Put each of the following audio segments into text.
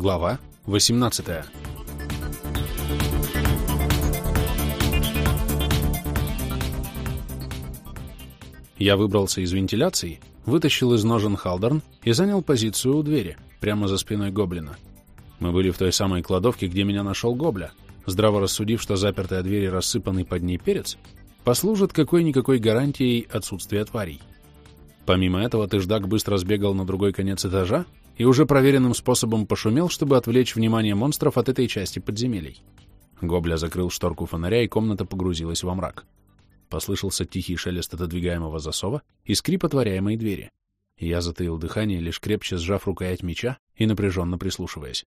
Глава 18 Я выбрался из вентиляции, вытащил из ножен халдерн и занял позицию у двери, прямо за спиной гоблина. Мы были в той самой кладовке, где меня нашел гобля, здраво рассудив, что запертая дверь и рассыпанный под ней перец послужат какой-никакой гарантией отсутствия тварей. Помимо этого, Тыждак быстро сбегал на другой конец этажа и уже проверенным способом пошумел, чтобы отвлечь внимание монстров от этой части подземелий. Гобля закрыл шторку фонаря, и комната погрузилась во мрак. Послышался тихий шелест отодвигаемого засова и скрип отворяемой двери. Я затаил дыхание, лишь крепче сжав рукоять меча и напряженно прислушиваясь.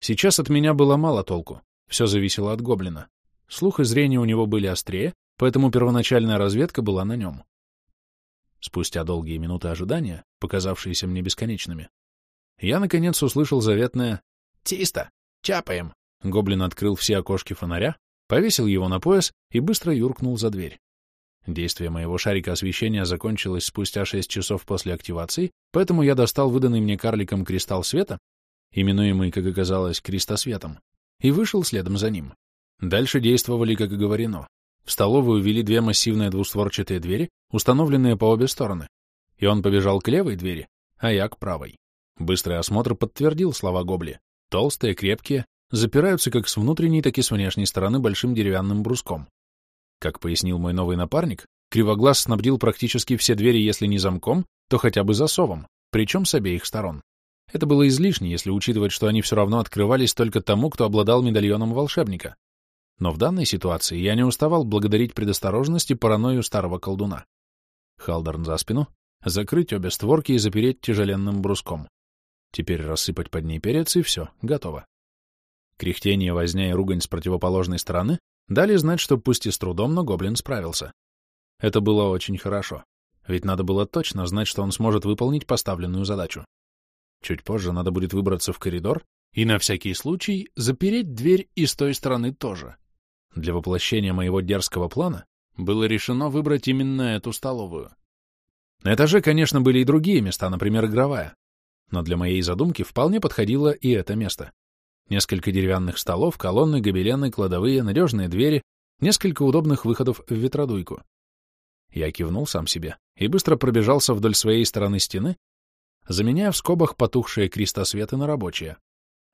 Сейчас от меня было мало толку. Все зависело от гоблина. Слух и зрение у него были острее, поэтому первоначальная разведка была на нем. Спустя долгие минуты ожидания, показавшиеся мне бесконечными, я, наконец, услышал заветное «Чисто! Чапаем!» Гоблин открыл все окошки фонаря, повесил его на пояс и быстро юркнул за дверь. Действие моего шарика освещения закончилось спустя шесть часов после активации, поэтому я достал выданный мне карликом кристалл света, именуемый, как оказалось, крестосветом, и вышел следом за ним. Дальше действовали, как и говорено. В столовую ввели две массивные двустворчатые двери, установленные по обе стороны, и он побежал к левой двери, а я к правой. Быстрый осмотр подтвердил слова Гобли. Толстые, крепкие, запираются как с внутренней, так и с внешней стороны большим деревянным бруском. Как пояснил мой новый напарник, Кривоглаз снабдил практически все двери, если не замком, то хотя бы засовом, причем с обеих сторон. Это было излишне, если учитывать, что они все равно открывались только тому, кто обладал медальоном волшебника. Но в данной ситуации я не уставал благодарить предосторожность и паранойю старого колдуна. Халдерн за спину, закрыть обе створки и запереть тяжеленным бруском. Теперь рассыпать под ней перец, и все, готово. Кряхтение, возня и ругань с противоположной стороны дали знать, что пусть и с трудом, но гоблин справился. Это было очень хорошо, ведь надо было точно знать, что он сможет выполнить поставленную задачу. Чуть позже надо будет выбраться в коридор и на всякий случай запереть дверь и с той стороны тоже. Для воплощения моего дерзкого плана было решено выбрать именно эту столовую. На этаже, конечно, были и другие места, например, игровая. Но для моей задумки вполне подходило и это место. Несколько деревянных столов, колонны, гобелены, кладовые, надежные двери, несколько удобных выходов в ветродуйку. Я кивнул сам себе и быстро пробежался вдоль своей стороны стены, заменяя в скобах потухшие крестосветы на рабочие.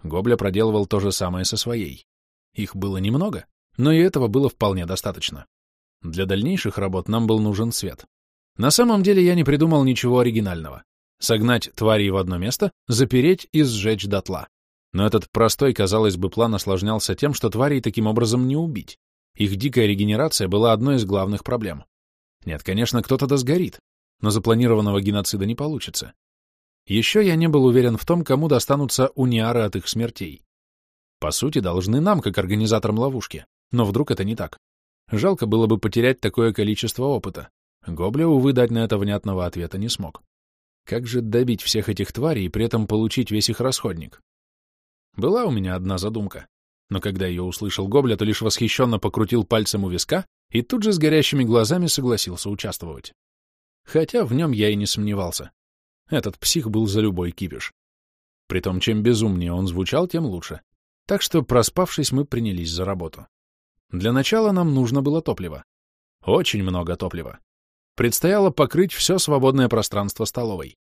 Гобля проделывал то же самое со своей. Их было немного, но и этого было вполне достаточно. Для дальнейших работ нам был нужен свет. На самом деле я не придумал ничего оригинального. Согнать тварей в одно место, запереть и сжечь дотла. Но этот простой, казалось бы, план осложнялся тем, что тварей таким образом не убить. Их дикая регенерация была одной из главных проблем. Нет, конечно, кто-то да сгорит, но запланированного геноцида не получится. Еще я не был уверен в том, кому достанутся униары от их смертей. По сути, должны нам, как организаторам ловушки, но вдруг это не так. Жалко было бы потерять такое количество опыта. Гобля, увы, дать на это внятного ответа не смог. Как же добить всех этих тварей и при этом получить весь их расходник? Была у меня одна задумка, но когда ее услышал Гобля, то лишь восхищенно покрутил пальцем у виска и тут же с горящими глазами согласился участвовать. Хотя в нем я и не сомневался. Этот псих был за любой кипиш. Притом, чем безумнее он звучал, тем лучше. Так что, проспавшись, мы принялись за работу. Для начала нам нужно было топливо. Очень много топлива. Предстояло покрыть все свободное пространство столовой.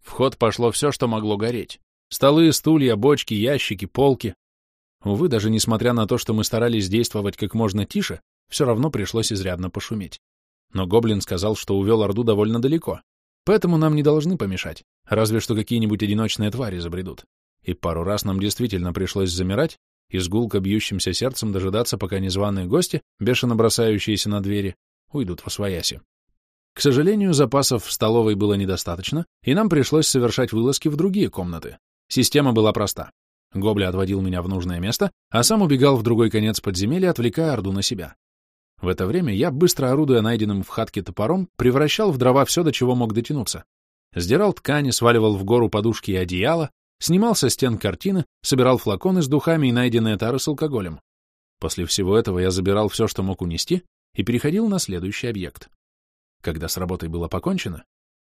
В ход пошло все, что могло гореть. Столы, стулья, бочки, ящики, полки. Увы, даже несмотря на то, что мы старались действовать как можно тише, все равно пришлось изрядно пошуметь. Но Гоблин сказал, что увел Орду довольно далеко, поэтому нам не должны помешать, разве что какие-нибудь одиночные твари забредут. И пару раз нам действительно пришлось замирать и с гулко бьющимся сердцем дожидаться, пока незваные гости, бешено бросающиеся на двери, уйдут во свояси. К сожалению, запасов в столовой было недостаточно, и нам пришлось совершать вылазки в другие комнаты. Система была проста. Гобля отводил меня в нужное место, а сам убегал в другой конец подземелья, отвлекая Орду на себя. В это время я, быстро орудуя найденным в хатке топором, превращал в дрова все, до чего мог дотянуться. Сдирал ткани, сваливал в гору подушки и одеяло, снимал со стен картины, собирал флаконы с духами и найденные тары с алкоголем. После всего этого я забирал все, что мог унести, и переходил на следующий объект. Когда с работой было покончено,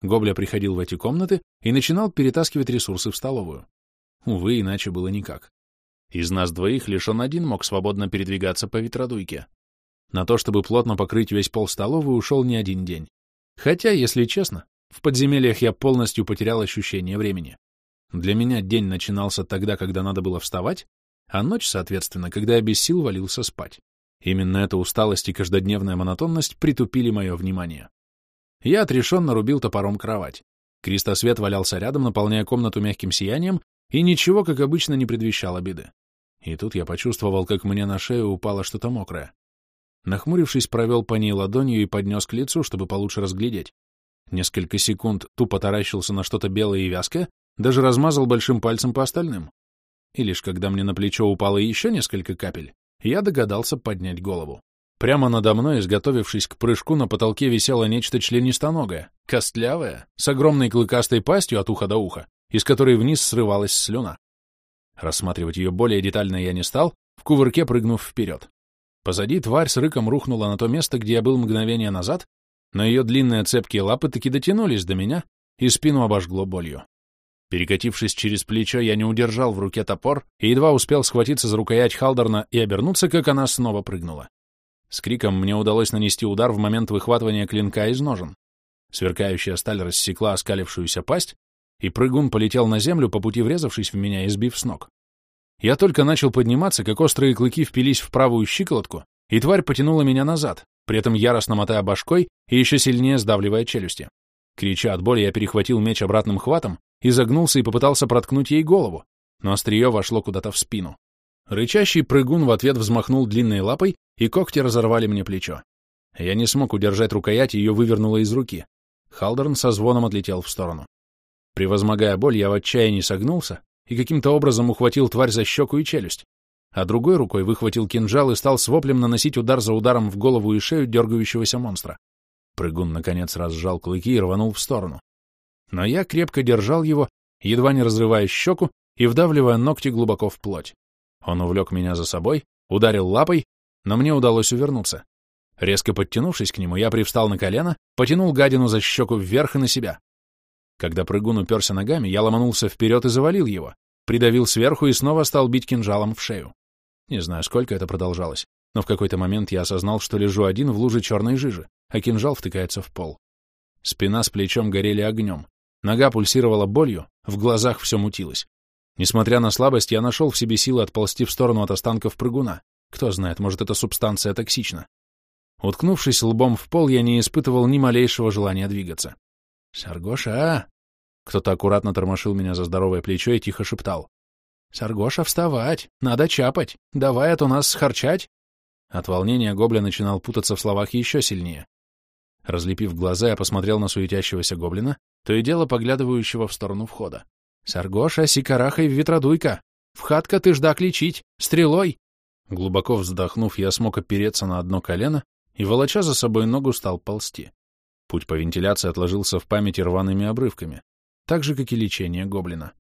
Гобля приходил в эти комнаты и начинал перетаскивать ресурсы в столовую. Увы, иначе было никак. Из нас двоих лишь он один мог свободно передвигаться по ветродуйке. На то, чтобы плотно покрыть весь пол столовой, ушел не один день. Хотя, если честно, в подземельях я полностью потерял ощущение времени. Для меня день начинался тогда, когда надо было вставать, а ночь, соответственно, когда я без сил валился спать. Именно эта усталость и каждодневная монотонность притупили мое внимание. Я отрешенно рубил топором кровать. Кристосвет валялся рядом, наполняя комнату мягким сиянием, и ничего, как обычно, не предвещало беды. И тут я почувствовал, как мне на шею упало что-то мокрое. Нахмурившись, провел по ней ладонью и поднес к лицу, чтобы получше разглядеть. Несколько секунд тупо таращился на что-то белое и вязкое, даже размазал большим пальцем по остальным. И лишь когда мне на плечо упало еще несколько капель, я догадался поднять голову. Прямо надо мной, изготовившись к прыжку, на потолке висело нечто членистоногое, костлявое, с огромной клыкастой пастью от уха до уха, из которой вниз срывалась слюна. Рассматривать ее более детально я не стал, в кувырке прыгнув вперед. Позади тварь с рыком рухнула на то место, где я был мгновение назад, но ее длинные цепкие лапы таки дотянулись до меня, и спину обожгло болью. Перекатившись через плечо, я не удержал в руке топор и едва успел схватиться за рукоять Халдорна и обернуться, как она снова прыгнула. С криком мне удалось нанести удар в момент выхватывания клинка из ножен. Сверкающая сталь рассекла оскалившуюся пасть, и прыгун полетел на землю, по пути врезавшись в меня и сбив с ног. Я только начал подниматься, как острые клыки впились в правую щиколотку, и тварь потянула меня назад, при этом яростно мотая башкой и еще сильнее сдавливая челюсти. Крича от боли, я перехватил меч обратным хватом, изогнулся и попытался проткнуть ей голову, но острие вошло куда-то в спину. Рычащий прыгун в ответ взмахнул длинной лапой, и когти разорвали мне плечо. Я не смог удержать рукоять, ее вывернуло из руки. Халдерн со звоном отлетел в сторону. Превозмогая боль, я в отчаянии согнулся и каким-то образом ухватил тварь за щеку и челюсть, а другой рукой выхватил кинжал и стал с воплем наносить удар за ударом в голову и шею дергающегося монстра. Прыгун, наконец, разжал клыки и рванул в сторону. Но я крепко держал его, едва не разрывая щеку и вдавливая ногти глубоко в плоть. Он увлек меня за собой, ударил лапой, но мне удалось увернуться. Резко подтянувшись к нему, я привстал на колено, потянул гадину за щеку вверх и на себя. Когда прыгун уперся ногами, я ломанулся вперед и завалил его, придавил сверху и снова стал бить кинжалом в шею. Не знаю, сколько это продолжалось, но в какой-то момент я осознал, что лежу один в луже черной жижи, а кинжал втыкается в пол. Спина с плечом горели огнем, нога пульсировала болью, в глазах все мутилось. Несмотря на слабость, я нашел в себе силы отползти в сторону от останков прыгуна. Кто знает, может, эта субстанция токсична. Уткнувшись лбом в пол, я не испытывал ни малейшего желания двигаться. «Саргоша, а?» Кто-то аккуратно тормошил меня за здоровое плечо и тихо шептал. «Саргоша, вставать! Надо чапать! Давай, а то нас схарчать!» От волнения Гобля начинал путаться в словах еще сильнее. Разлепив глаза, я посмотрел на суетящегося гоблина, то и дело поглядывающего в сторону входа. «Саргоша, сикарахай в ветродуйка! В хатка ты ждак лечить! Стрелой!» Глубоко вздохнув, я смог опереться на одно колено и, волоча за собой ногу, стал ползти. Путь по вентиляции отложился в памяти рваными обрывками, так же, как и лечение гоблина.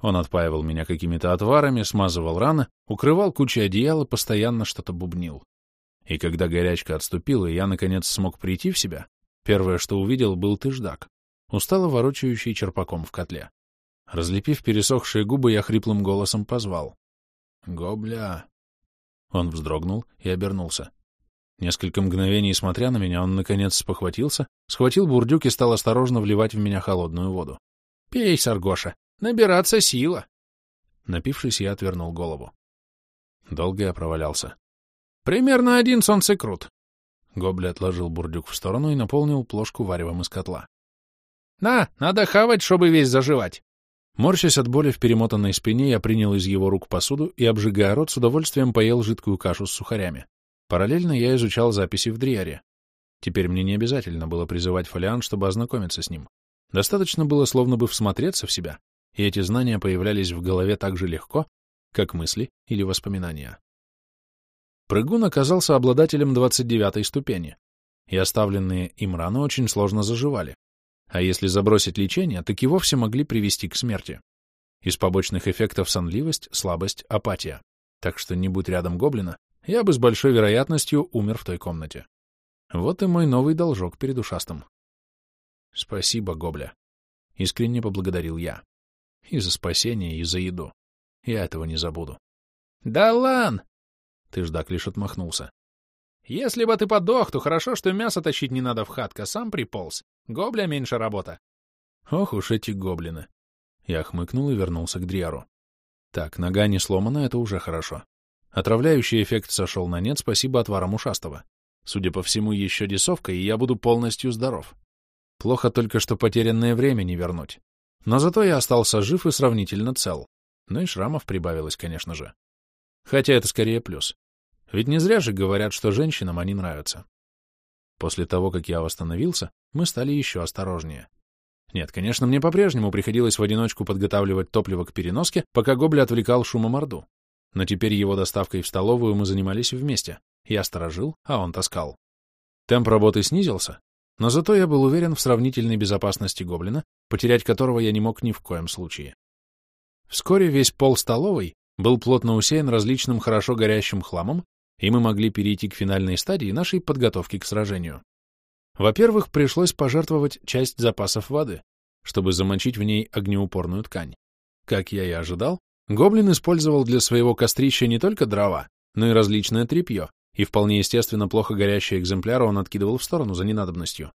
Он отпаивал меня какими-то отварами, смазывал раны, укрывал кучей одеяла, постоянно что-то бубнил. И когда горячка отступила, и я, наконец, смог прийти в себя, первое, что увидел, был тыждак, устало ворочающий черпаком в котле. Разлепив пересохшие губы, я хриплым голосом позвал. «Гобля!» Он вздрогнул и обернулся. Несколько мгновений смотря на меня, он, наконец, спохватился, схватил бурдюк и стал осторожно вливать в меня холодную воду. — Пей, Саргоша, набираться сила. Напившись, я отвернул голову. Долго я провалялся. — Примерно один солнцекрут. Гобли отложил бурдюк в сторону и наполнил плошку варевом из котла. — На, надо хавать, чтобы весь заживать. Морщась от боли в перемотанной спине, я принял из его рук посуду и, обжигая рот, с удовольствием поел жидкую кашу с сухарями. Параллельно я изучал записи в Дриаре. Теперь мне не обязательно было призывать Фолиан, чтобы ознакомиться с ним. Достаточно было словно бы всмотреться в себя, и эти знания появлялись в голове так же легко, как мысли или воспоминания. Прыгун оказался обладателем 29-й ступени, и оставленные им раны очень сложно заживали, а если забросить лечение, так и вовсе могли привести к смерти. Из побочных эффектов сонливость, слабость, апатия. Так что не будь рядом гоблина, я бы с большой вероятностью умер в той комнате. Вот и мой новый должок перед ушастым. Спасибо, Гобля. Искренне поблагодарил я. И за спасение, и за еду. Я этого не забуду. «Да лан!» Тыждак лишь отмахнулся. «Если бы ты подох, то хорошо, что мясо тащить не надо в хатка, сам приполз. Гобля меньше работа». Ох уж эти гоблины. Я хмыкнул и вернулся к Дриару. Так, нога не сломана, это уже хорошо. Отравляющий эффект сошел на нет, спасибо отварам ушастого. Судя по всему, еще десовка, и я буду полностью здоров. Плохо только, что потерянное время не вернуть. Но зато я остался жив и сравнительно цел. Ну и шрамов прибавилось, конечно же. Хотя это скорее плюс. Ведь не зря же говорят, что женщинам они нравятся. После того, как я восстановился, мы стали еще осторожнее. Нет, конечно, мне по-прежнему приходилось в одиночку подготавливать топливо к переноске, пока Гобля отвлекал шумом Орду. Но теперь его доставкой в столовую мы занимались вместе. Я сторожил, а он таскал. Темп работы снизился, но зато я был уверен в сравнительной безопасности гоблина, потерять которого я не мог ни в коем случае. Вскоре весь пол столовой был плотно усеян различным хорошо горящим хламом, и мы могли перейти к финальной стадии нашей подготовки к сражению. Во-первых, пришлось пожертвовать часть запасов воды, чтобы замочить в ней огнеупорную ткань. Как я и ожидал, гоблин использовал для своего кострища не только дрова, но и различное тряпье, и вполне естественно плохо горящие экземпляры он откидывал в сторону за ненадобностью.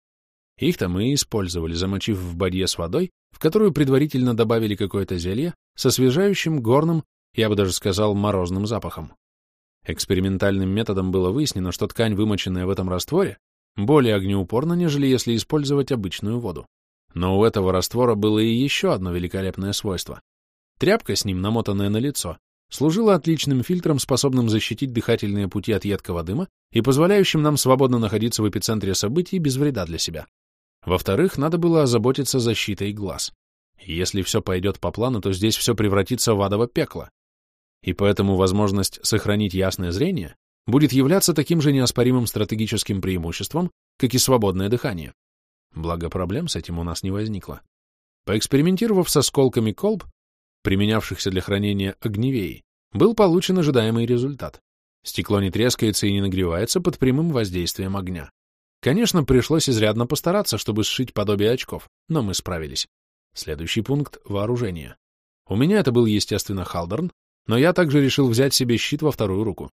Их-то мы и использовали, замочив в бадье с водой, в которую предварительно добавили какое-то зелье с освежающим горным, я бы даже сказал, морозным запахом. Экспериментальным методом было выяснено, что ткань, вымоченная в этом растворе, более огнеупорна, нежели если использовать обычную воду. Но у этого раствора было и еще одно великолепное свойство. Тряпка с ним, намотанная на лицо, служила отличным фильтром, способным защитить дыхательные пути от едкого дыма и позволяющим нам свободно находиться в эпицентре событий без вреда для себя. Во-вторых, надо было озаботиться защитой глаз. если все пойдет по плану, то здесь все превратится в адово пекло. И поэтому возможность сохранить ясное зрение будет являться таким же неоспоримым стратегическим преимуществом, как и свободное дыхание. Благо проблем с этим у нас не возникло. Поэкспериментировав со сколками колб, применявшихся для хранения огневей, был получен ожидаемый результат. Стекло не трескается и не нагревается под прямым воздействием огня. Конечно, пришлось изрядно постараться, чтобы сшить подобие очков, но мы справились. Следующий пункт — вооружение. У меня это был, естественно, халдерн, но я также решил взять себе щит во вторую руку.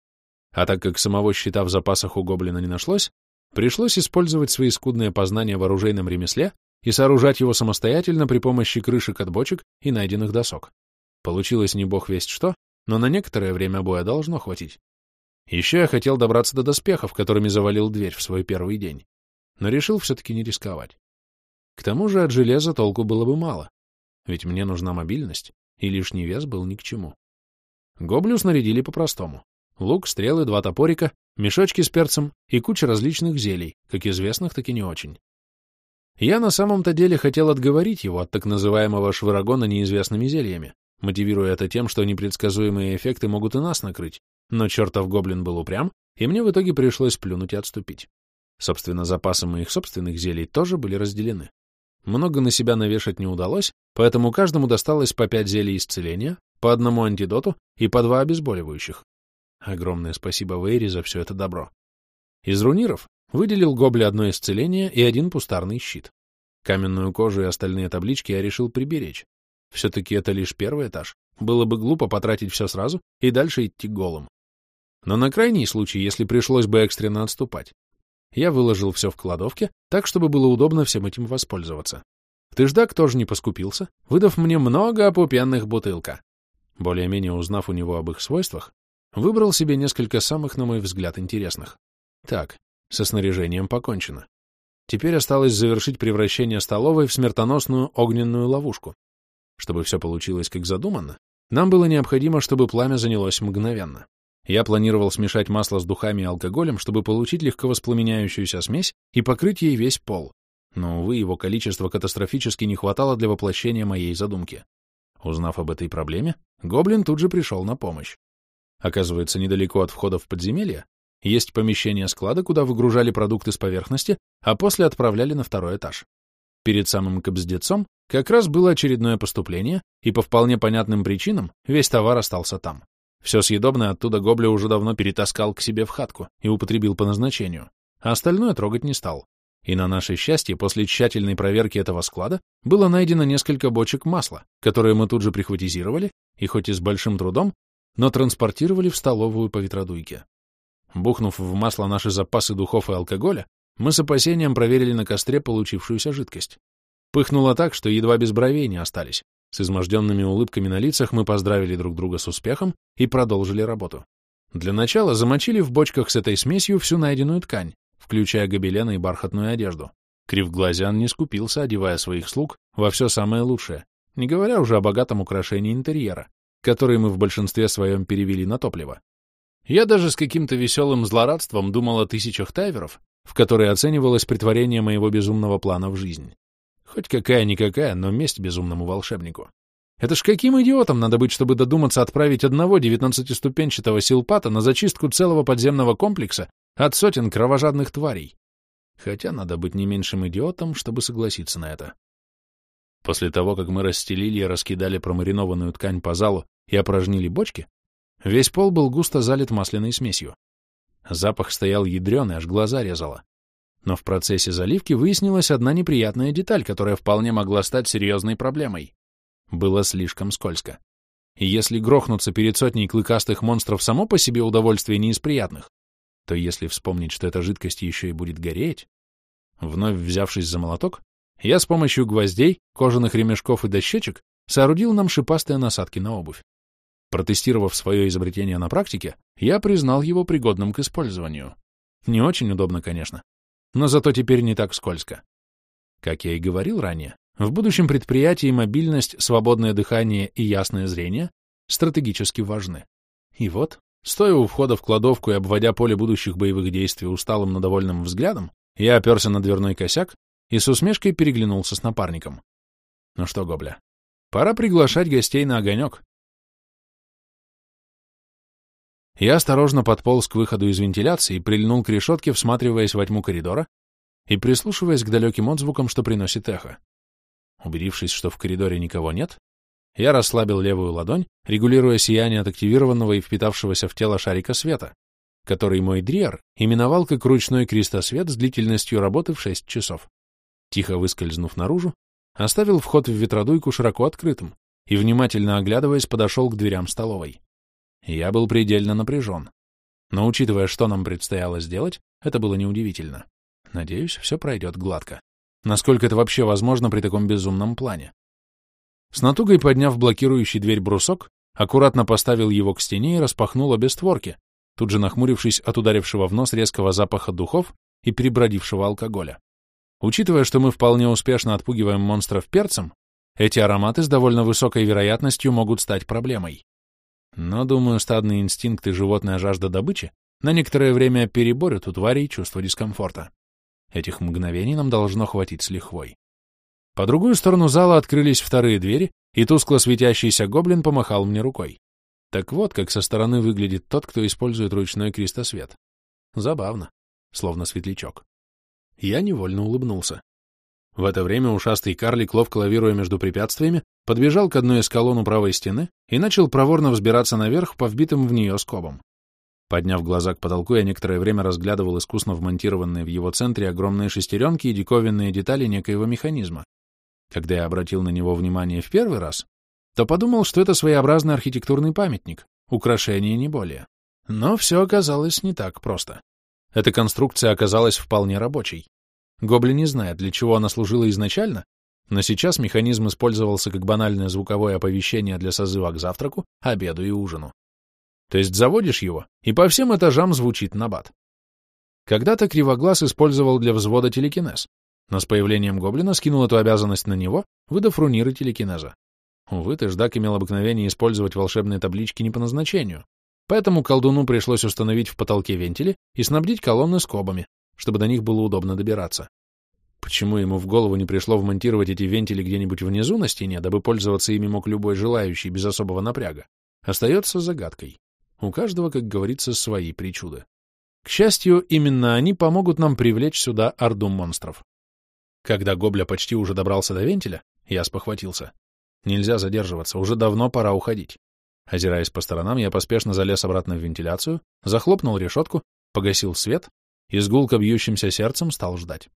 А так как самого щита в запасах у гоблина не нашлось, пришлось использовать свои скудные познания в оружейном ремесле и сооружать его самостоятельно при помощи крышек от бочек и найденных досок. Получилось не бог весть что, но на некоторое время боя должно хватить. Еще я хотел добраться до доспехов, которыми завалил дверь в свой первый день, но решил все-таки не рисковать. К тому же от железа толку было бы мало, ведь мне нужна мобильность, и лишний вес был ни к чему. Гоблю снарядили по-простому. Лук, стрелы, два топорика, мешочки с перцем и куча различных зелий, как известных, так и не очень. Я на самом-то деле хотел отговорить его от так называемого швырогона неизвестными зельями, мотивируя это тем, что непредсказуемые эффекты могут и нас накрыть, но чертов гоблин был упрям, и мне в итоге пришлось плюнуть и отступить. Собственно, запасы моих собственных зелий тоже были разделены. Много на себя навешать не удалось, поэтому каждому досталось по пять зелий исцеления, по одному антидоту и по два обезболивающих. Огромное спасибо Вейри за все это добро. Из руниров Выделил Гобле одно исцеление и один пустарный щит. Каменную кожу и остальные таблички я решил приберечь. Все-таки это лишь первый этаж. Было бы глупо потратить все сразу и дальше идти голым. Но на крайний случай, если пришлось бы экстренно отступать, я выложил все в кладовке, так, чтобы было удобно всем этим воспользоваться. Тыждак тоже не поскупился, выдав мне много опупенных бутылка. Более-менее узнав у него об их свойствах, выбрал себе несколько самых, на мой взгляд, интересных. Так, со снаряжением покончено. Теперь осталось завершить превращение столовой в смертоносную огненную ловушку. Чтобы все получилось как задумано, нам было необходимо, чтобы пламя занялось мгновенно. Я планировал смешать масло с духами и алкоголем, чтобы получить легко воспламеняющуюся смесь и покрыть ей весь пол. Но, увы, его количества катастрофически не хватало для воплощения моей задумки. Узнав об этой проблеме, гоблин тут же пришел на помощь. Оказывается, недалеко от входа в подземелье есть помещение склада, куда выгружали продукты с поверхности, а после отправляли на второй этаж. Перед самым кобздецом как раз было очередное поступление, и по вполне понятным причинам весь товар остался там. Все съедобное оттуда Гобля уже давно перетаскал к себе в хатку и употребил по назначению, а остальное трогать не стал. И на наше счастье, после тщательной проверки этого склада было найдено несколько бочек масла, которые мы тут же прихватизировали и хоть и с большим трудом, но транспортировали в столовую по ветродуйке. Бухнув в масло наши запасы духов и алкоголя, мы с опасением проверили на костре получившуюся жидкость. Пыхнуло так, что едва без бровей не остались. С изможденными улыбками на лицах мы поздравили друг друга с успехом и продолжили работу. Для начала замочили в бочках с этой смесью всю найденную ткань, включая гобелены и бархатную одежду. Кривглазян не скупился, одевая своих слуг во все самое лучшее, не говоря уже о богатом украшении интерьера, который мы в большинстве своем перевели на топливо. Я даже с каким-то веселым злорадством думал о тысячах тайверов, в которые оценивалось притворение моего безумного плана в жизнь. Хоть какая-никакая, но месть безумному волшебнику. Это ж каким идиотом надо быть, чтобы додуматься отправить одного девятнадцатиступенчатого силпата на зачистку целого подземного комплекса от сотен кровожадных тварей. Хотя надо быть не меньшим идиотом, чтобы согласиться на это. После того, как мы расстелили и раскидали промаринованную ткань по залу и опорожнили бочки, весь пол был густо залит масляной смесью. Запах стоял ядреный, аж глаза резало. Но в процессе заливки выяснилась одна неприятная деталь, которая вполне могла стать серьезной проблемой. Было слишком скользко. И если грохнуться перед сотней клыкастых монстров само по себе удовольствие не из приятных, то если вспомнить, что эта жидкость еще и будет гореть... Вновь взявшись за молоток, я с помощью гвоздей, кожаных ремешков и дощечек соорудил нам шипастые насадки на обувь. Протестировав свое изобретение на практике, я признал его пригодным к использованию. Не очень удобно, конечно, но зато теперь не так скользко. Как я и говорил ранее, в будущем предприятии мобильность, свободное дыхание и ясное зрение стратегически важны. И вот, Стоя у входа в кладовку и обводя поле будущих боевых действий усталым, но довольным взглядом, я оперся на дверной косяк и с усмешкой переглянулся с напарником. Ну что, Гобля, пора приглашать гостей на огонек. Я осторожно подполз к выходу из вентиляции, прильнул к решетке, всматриваясь во тьму коридора и прислушиваясь к далеким отзвукам, что приносит эхо. Убедившись, что в коридоре никого нет, я расслабил левую ладонь, регулируя сияние от активированного и впитавшегося в тело шарика света, который мой дриар именовал как ручной крестосвет с длительностью работы в 6 часов. Тихо выскользнув наружу, оставил вход в ветродуйку широко открытым и, внимательно оглядываясь, подошел к дверям столовой. Я был предельно напряжен. Но, учитывая, что нам предстояло сделать, это было неудивительно. Надеюсь, все пройдет гладко. Насколько это вообще возможно при таком безумном плане? С натугой подняв блокирующий дверь брусок, аккуратно поставил его к стене и распахнул обе створки, тут же нахмурившись от ударившего в нос резкого запаха духов и перебродившего алкоголя. Учитывая, что мы вполне успешно отпугиваем монстров перцем, эти ароматы с довольно высокой вероятностью могут стать проблемой. Но, думаю, стадные инстинкты и животная жажда добычи на некоторое время переборют у тварей чувство дискомфорта. Этих мгновений нам должно хватить с лихвой. По другую сторону зала открылись вторые двери, и тускло светящийся гоблин помахал мне рукой. Так вот, как со стороны выглядит тот, кто использует ручной крестосвет. Забавно, словно светлячок. Я невольно улыбнулся. В это время ушастый карлик, ловко лавируя между препятствиями, подбежал к одной из колонн у правой стены и начал проворно взбираться наверх по вбитым в нее скобам. Подняв глаза к потолку, я некоторое время разглядывал искусно вмонтированные в его центре огромные шестеренки и диковинные детали некоего механизма. Когда я обратил на него внимание в первый раз, то подумал, что это своеобразный архитектурный памятник, украшение не более. Но все оказалось не так просто. Эта конструкция оказалась вполне рабочей. Гоблин не знает, для чего она служила изначально, но сейчас механизм использовался как банальное звуковое оповещение для созыва к завтраку, обеду и ужину. То есть заводишь его, и по всем этажам звучит набат. Когда-то Кривоглаз использовал для взвода телекинез, но с появлением гоблина скинул эту обязанность на него, выдав руниры телекинеза. Увы, Тыждак имел обыкновение использовать волшебные таблички не по назначению, поэтому колдуну пришлось установить в потолке вентили и снабдить колонны скобами, чтобы до них было удобно добираться. Почему ему в голову не пришло вмонтировать эти вентили где-нибудь внизу на стене, дабы пользоваться ими мог любой желающий без особого напряга, остается загадкой. У каждого, как говорится, свои причуды. К счастью, именно они помогут нам привлечь сюда орду монстров. Когда Гобля почти уже добрался до вентиля, я спохватился. Нельзя задерживаться, уже давно пора уходить. Озираясь по сторонам, я поспешно залез обратно в вентиляцию, захлопнул решетку, погасил свет и с гулко бьющимся сердцем стал ждать.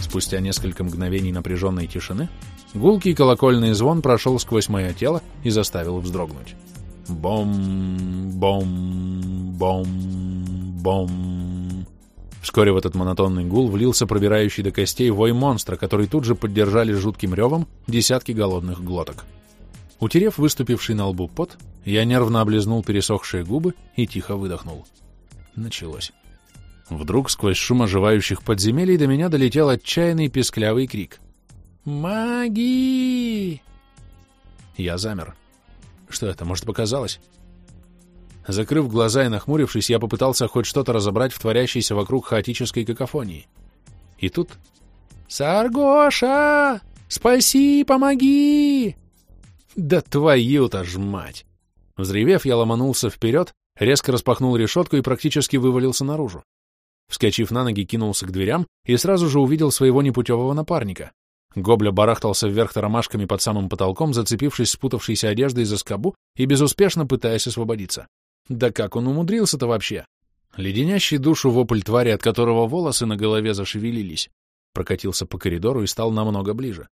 Спустя несколько мгновений напряженной тишины гулкий колокольный звон прошел сквозь мое тело и заставил вздрогнуть. Бом, бом, бом, бом. Вскоре в этот монотонный гул влился пробирающий до костей вой монстра, который тут же поддержали жутким ревом десятки голодных глоток. Утерев выступивший на лбу пот, я нервно облизнул пересохшие губы и тихо выдохнул. Началось. Вдруг сквозь шум оживающих подземелий до меня долетел отчаянный песклявый крик. «Маги!» Я замер. Что это, может, показалось? Закрыв глаза и нахмурившись, я попытался хоть что-то разобрать в творящейся вокруг хаотической какофонии. И тут... «Саргоша! Спаси, помоги!» «Да твою-то ж мать!» Взревев, я ломанулся вперед, резко распахнул решетку и практически вывалился наружу. Вскочив на ноги, кинулся к дверям и сразу же увидел своего непутевого напарника. Гобля барахтался вверх тормашками под самым потолком, зацепившись спутавшейся одеждой за скобу и безуспешно пытаясь освободиться. Да как он умудрился-то вообще? Леденящий душу вопль твари, от которого волосы на голове зашевелились, прокатился по коридору и стал намного ближе.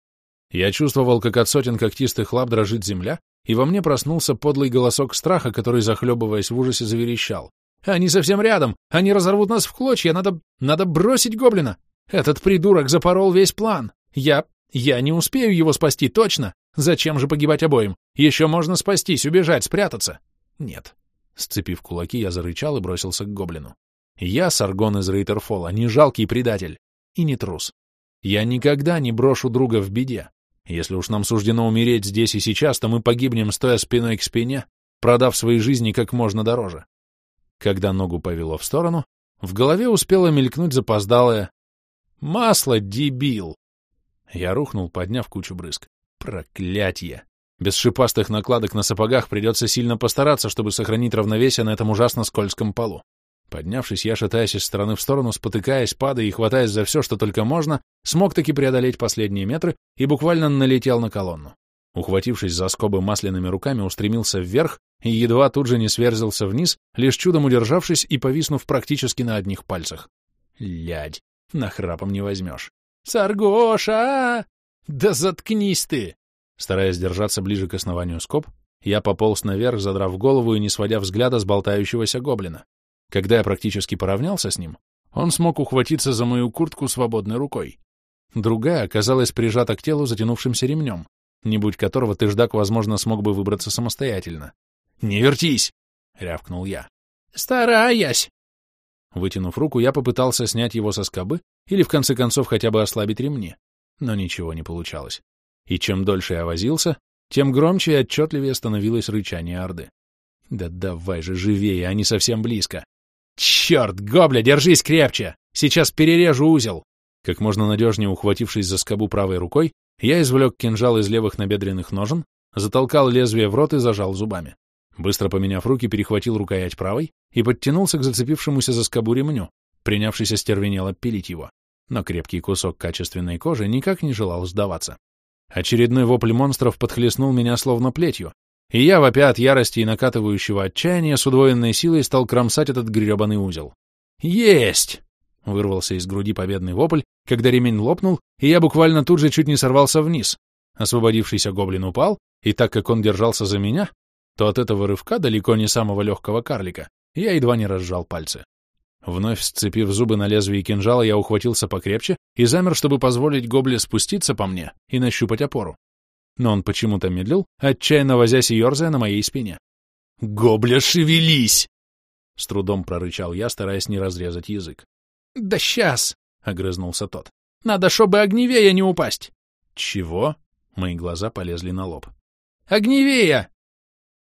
Я чувствовал, как от сотен когтистых лап дрожит земля, и во мне проснулся подлый голосок страха, который, захлебываясь в ужасе, заверещал. «Они совсем рядом! Они разорвут нас в клочья! Надо... надо бросить гоблина! Этот придурок запорол весь план! Я... я не успею его спасти, точно! Зачем же погибать обоим? Еще можно спастись, убежать, спрятаться!» «Нет». Сцепив кулаки, я зарычал и бросился к гоблину. «Я Саргон из Рейтерфола, не жалкий предатель и не трус. Я никогда не брошу друга в беде. Если уж нам суждено умереть здесь и сейчас, то мы погибнем, стоя спиной к спине, продав свои жизни как можно дороже. Когда ногу повело в сторону, в голове успело мелькнуть запоздалое «Масло, дебил!» Я рухнул, подняв кучу брызг. Проклятье! Без шипастых накладок на сапогах придется сильно постараться, чтобы сохранить равновесие на этом ужасно скользком полу. Поднявшись, я, шатаясь из стороны в сторону, спотыкаясь, падая и хватаясь за все, что только можно, смог таки преодолеть последние метры и буквально налетел на колонну. Ухватившись за скобы масляными руками, устремился вверх и едва тут же не сверзился вниз, лишь чудом удержавшись и повиснув практически на одних пальцах. Лядь, нахрапом не возьмешь. «Саргоша! Да заткнись ты!» Стараясь держаться ближе к основанию скоб, я пополз наверх, задрав голову и не сводя взгляда с болтающегося гоблина. Когда я практически поравнялся с ним, он смог ухватиться за мою куртку свободной рукой. Другая оказалась прижата к телу затянувшимся ремнем, не будь которого тыждак, возможно, смог бы выбраться самостоятельно. «Не вертись!» — рявкнул я. «Стараясь!» Вытянув руку, я попытался снять его со скобы или, в конце концов, хотя бы ослабить ремни, но ничего не получалось. И чем дольше я возился, тем громче и отчетливее становилось рычание Орды. «Да давай же живее, они совсем близко!» «Черт, Гобля, держись крепче! Сейчас перережу узел!» Как можно надежнее ухватившись за скобу правой рукой, я извлек кинжал из левых набедренных ножен, затолкал лезвие в рот и зажал зубами. Быстро поменяв руки, перехватил рукоять правой и подтянулся к зацепившемуся за скобу ремню, принявшись остервенело пилить его. Но крепкий кусок качественной кожи никак не желал сдаваться. Очередной вопль монстров подхлестнул меня словно плетью, и я, вопя от ярости и накатывающего отчаяния, с удвоенной силой стал кромсать этот гребаный узел. «Есть!» — вырвался из груди победный вопль, когда ремень лопнул, и я буквально тут же чуть не сорвался вниз. Освободившийся гоблин упал, и так как он держался за меня, то от этого рывка, далеко не самого легкого карлика, я едва не разжал пальцы. Вновь сцепив зубы на лезвие кинжала, я ухватился покрепче и замер, чтобы позволить гобле спуститься по мне и нащупать опору но он почему-то медлил, отчаянно возясь и ерзая на моей спине. «Гобля, шевелись!» С трудом прорычал я, стараясь не разрезать язык. «Да сейчас!» — огрызнулся тот. «Надо, чтобы огневея не упасть!» «Чего?» — мои глаза полезли на лоб. «Огневея!» —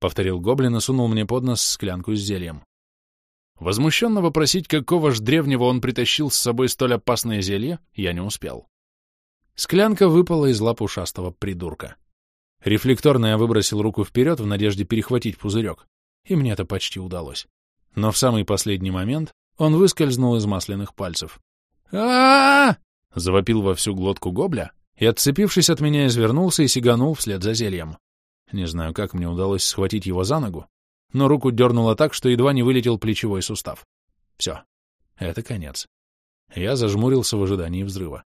повторил гоблин и сунул мне под нос склянку с зельем. Возмущенно вопросить, какого ж древнего он притащил с собой столь опасное зелье, я не успел. Склянка выпала из лап ушастого придурка. Рефлекторно я выбросил руку вперед в надежде перехватить пузырек, и мне это почти удалось. Но в самый последний момент он выскользнул из масляных пальцев. а завопил во всю глотку гобля и, отцепившись от меня, извернулся и сиганул вслед за зельем. Не знаю, как мне удалось схватить его за ногу, но руку дернуло так, что едва не вылетел плечевой сустав. Все, это конец. Я зажмурился в ожидании взрыва.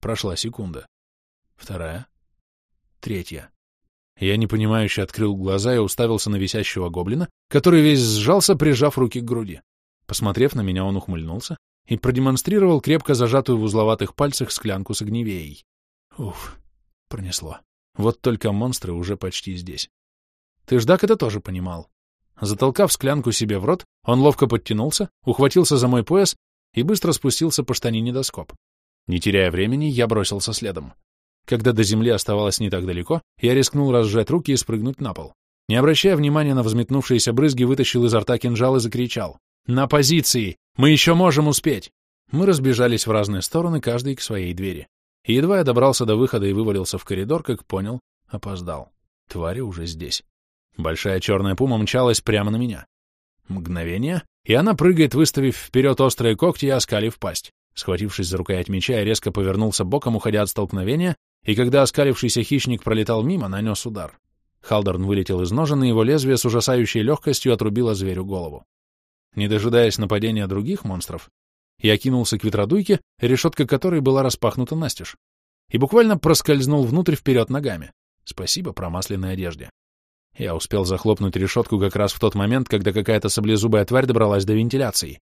Прошла секунда. Вторая. Третья. Я непонимающе открыл глаза и уставился на висящего гоблина, который весь сжался, прижав руки к груди. Посмотрев на меня, он ухмыльнулся и продемонстрировал крепко зажатую в узловатых пальцах склянку с огневеей. Уф, пронесло. Вот только монстры уже почти здесь. Тыждак это тоже понимал. Затолкав склянку себе в рот, он ловко подтянулся, ухватился за мой пояс и быстро спустился по штанине до скоб. Не теряя времени, я бросился следом. Когда до земли оставалось не так далеко, я рискнул разжать руки и спрыгнуть на пол. Не обращая внимания на взметнувшиеся брызги, вытащил изо рта кинжал и закричал. «На позиции! Мы еще можем успеть!» Мы разбежались в разные стороны, каждый к своей двери. И едва я добрался до выхода и вывалился в коридор, как понял, опоздал. Твари уже здесь. Большая черная пума мчалась прямо на меня. Мгновение, и она прыгает, выставив вперед острые когти и оскалив пасть. Схватившись за рукоять меча, я резко повернулся боком, уходя от столкновения, и когда оскалившийся хищник пролетал мимо, нанес удар. Халдорн вылетел из ножен, и его лезвие с ужасающей легкостью отрубило зверю голову. Не дожидаясь нападения других монстров, я кинулся к ветродуйке, решетка которой была распахнута настежь, и буквально проскользнул внутрь вперед ногами. Спасибо промасленной одежде. Я успел захлопнуть решетку как раз в тот момент, когда какая-то саблезубая тварь добралась до вентиляции.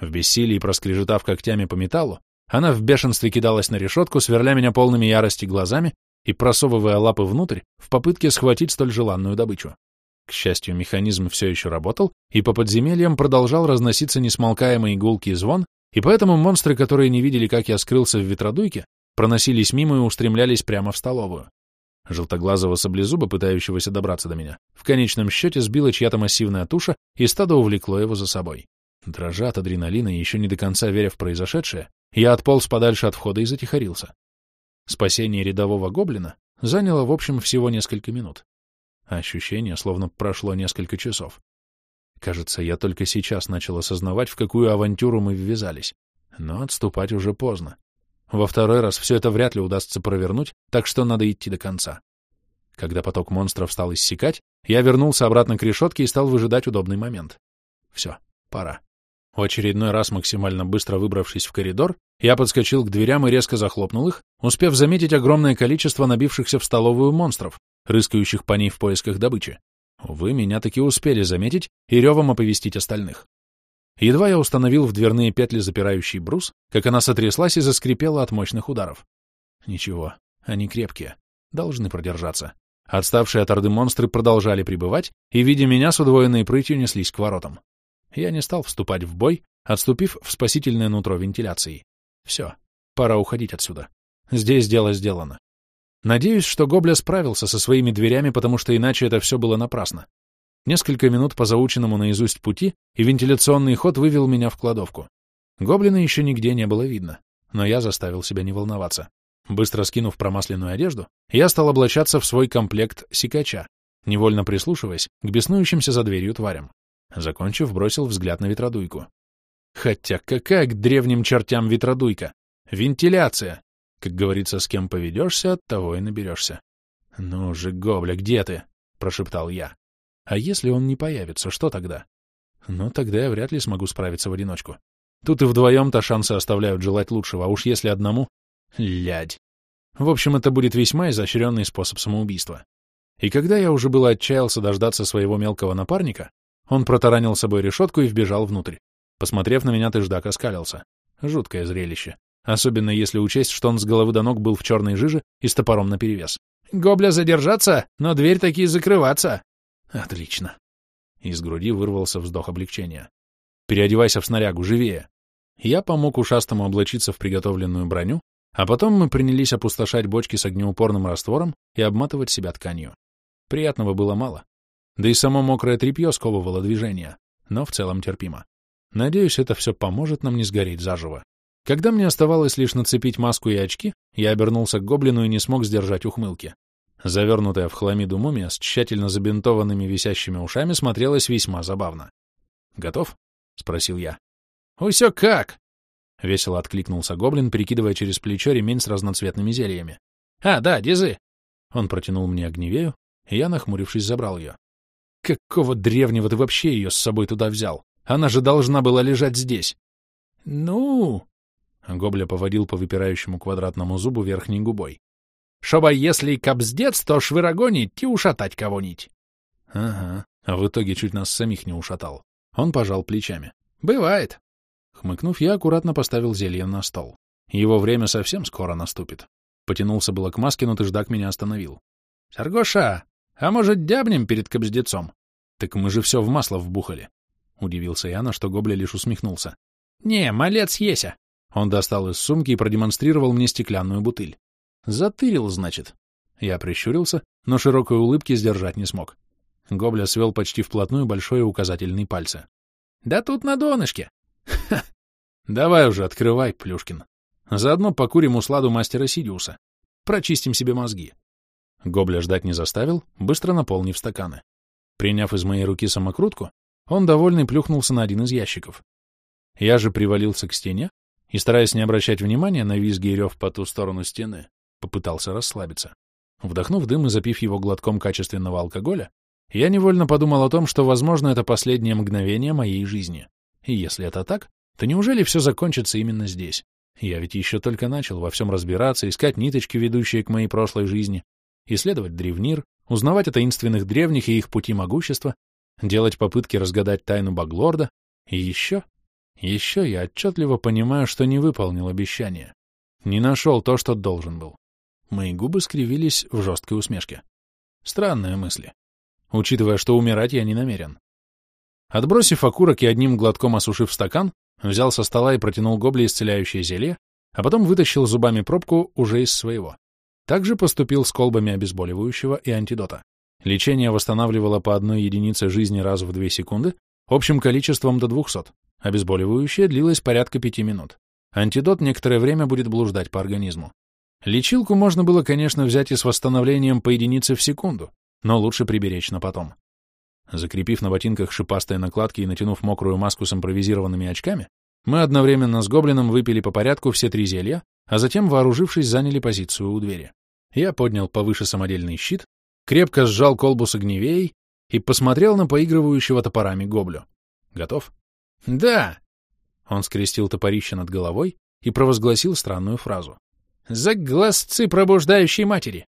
В бессилии, проскрежетав когтями по металлу, она в бешенстве кидалась на решетку, сверля меня полными ярости глазами и просовывая лапы внутрь в попытке схватить столь желанную добычу. К счастью, механизм все еще работал, и по подземельям продолжал разноситься несмолкаемый гулкий звон, и поэтому монстры, которые не видели, как я скрылся в ветродуйке, проносились мимо и устремлялись прямо в столовую. Желтоглазого саблезуба, пытающегося добраться до меня, в конечном счете сбила чья-то массивная туша, и стадо увлекло его за собой. Дрожа от адреналина и еще не до конца веря в произошедшее, я отполз подальше от входа и затихарился. Спасение рядового гоблина заняло, в общем, всего несколько минут. Ощущение, словно прошло несколько часов. Кажется, я только сейчас начал осознавать, в какую авантюру мы ввязались. Но отступать уже поздно. Во второй раз все это вряд ли удастся провернуть, так что надо идти до конца. Когда поток монстров стал иссякать, я вернулся обратно к решетке и стал выжидать удобный момент. Все, пора. В очередной раз, максимально быстро выбравшись в коридор, я подскочил к дверям и резко захлопнул их, успев заметить огромное количество набившихся в столовую монстров, рыскающих по ней в поисках добычи. Увы, меня таки успели заметить и ревом оповестить остальных. Едва я установил в дверные петли запирающий брус, как она сотряслась и заскрипела от мощных ударов. Ничего, они крепкие, должны продержаться. Отставшие от орды монстры продолжали пребывать, и, видя меня, с удвоенной прытью неслись к воротам. Я не стал вступать в бой, отступив в спасительное нутро вентиляции. Все, пора уходить отсюда. Здесь дело сделано. Надеюсь, что Гобля справился со своими дверями, потому что иначе это все было напрасно. Несколько минут по заученному наизусть пути, и вентиляционный ход вывел меня в кладовку. Гоблина еще нигде не было видно, но я заставил себя не волноваться. Быстро скинув промасленную одежду, я стал облачаться в свой комплект сикача, невольно прислушиваясь к беснующимся за дверью тварям. Закончив, бросил взгляд на ветродуйку. Хотя какая к древним чертям ветродуйка? Вентиляция! Как говорится, с кем поведешься, от того и наберешься. «Ну же, Гобля, где ты?» — прошептал я. «А если он не появится, что тогда?» «Ну, тогда я вряд ли смогу справиться в одиночку. Тут и вдвоем-то шансы оставляют желать лучшего, а уж если одному... Лядь. В общем, это будет весьма изощренный способ самоубийства. И когда я уже было отчаялся дождаться своего мелкого напарника, он протаранил собой решетку и вбежал внутрь. Посмотрев на меня, тыждак оскалился. Жуткое зрелище. Особенно если учесть, что он с головы до ног был в черной жиже и с топором наперевес. «Гобля задержаться, но дверь таки закрываться!» «Отлично!» Из груди вырвался вздох облегчения. «Переодевайся в снарягу, живее!» Я помог ушастому облачиться в приготовленную броню, а потом мы принялись опустошать бочки с огнеупорным раствором и обматывать себя тканью. Приятного было мало. Да и само мокрое тряпье сковывало движение, но в целом терпимо. Надеюсь, это все поможет нам не сгореть заживо. Когда мне оставалось лишь нацепить маску и очки, я обернулся к гоблину и не смог сдержать ухмылки. Завернутая в хламиду мумия с тщательно забинтованными висящими ушами смотрелась весьма забавно. «Готов?» — спросил я. «Усё как!» — весело откликнулся гоблин, перекидывая через плечо ремень с разноцветными зельями. «А, да, дизы!» Он протянул мне огневею, и я, нахмурившись, забрал ее. Какого древнего ты вообще ее с собой туда взял? Она же должна была лежать здесь. Ну, Гобля поводил по выпирающему квадратному зубу верхней губой. «Шоба, если капздец, то швырогонить и ушатать кого-нибудь». «Ага, а в итоге чуть нас самих не ушатал». Он пожал плечами. «Бывает». Хмыкнув, я аккуратно поставил зелье на стол. Его время совсем скоро наступит. Потянулся было к маске, но тыждак меня остановил. «Саргоша, а может, дябнем перед кобздецом?» «Так мы же все в масло вбухали». Удивился я, на что Гобля лишь усмехнулся. «Не, малец еся!» Он достал из сумки и продемонстрировал мне стеклянную бутыль. «Затырил, значит». Я прищурился, но широкой улыбки сдержать не смог. Гобля свел почти вплотную большой указательный пальцы. «Да тут на донышке!» «Ха! Давай уже, открывай, Плюшкин. Заодно покурим усладу мастера Сидиуса. Прочистим себе мозги». Гобля ждать не заставил, быстро наполнив стаканы. Приняв из моей руки самокрутку, он, довольный, плюхнулся на один из ящиков. Я же привалился к стене и, стараясь не обращать внимания на визги и рев по ту сторону стены, попытался расслабиться. Вдохнув дым и запив его глотком качественного алкоголя, я невольно подумал о том, что, возможно, это последнее мгновение моей жизни. И если это так, то неужели все закончится именно здесь? Я ведь еще только начал во всем разбираться, искать ниточки, ведущие к моей прошлой жизни, исследовать древнир, узнавать о таинственных древних и их пути могущества, делать попытки разгадать тайну Баглорда, и еще, еще я отчетливо понимаю, что не выполнил обещание, не нашел то, что должен был. Мои губы скривились в жесткой усмешке. Странные мысли, учитывая, что умирать я не намерен. Отбросив окурок и одним глотком осушив стакан, взял со стола и протянул гобле исцеляющее зелье, а потом вытащил зубами пробку уже из своего. Также поступил с колбами обезболивающего и антидота. Лечение восстанавливало по одной единице жизни раз в две секунды, общим количеством до 200. Обезболивающее длилось порядка пяти минут. Антидот некоторое время будет блуждать по организму. Лечилку можно было, конечно, взять и с восстановлением по единице в секунду, но лучше приберечь на потом. Закрепив на ботинках шипастые накладки и натянув мокрую маску с импровизированными очками, мы одновременно с гоблином выпили по порядку все три зелья, а затем, вооружившись, заняли позицию у двери. Я поднял повыше самодельный щит, крепко сжал колбу с огневеей и посмотрел на поигрывающего топорами гоблю. Готов? «Да!» Он скрестил топорище над головой и провозгласил странную фразу. «За глазцы пробуждающей матери!»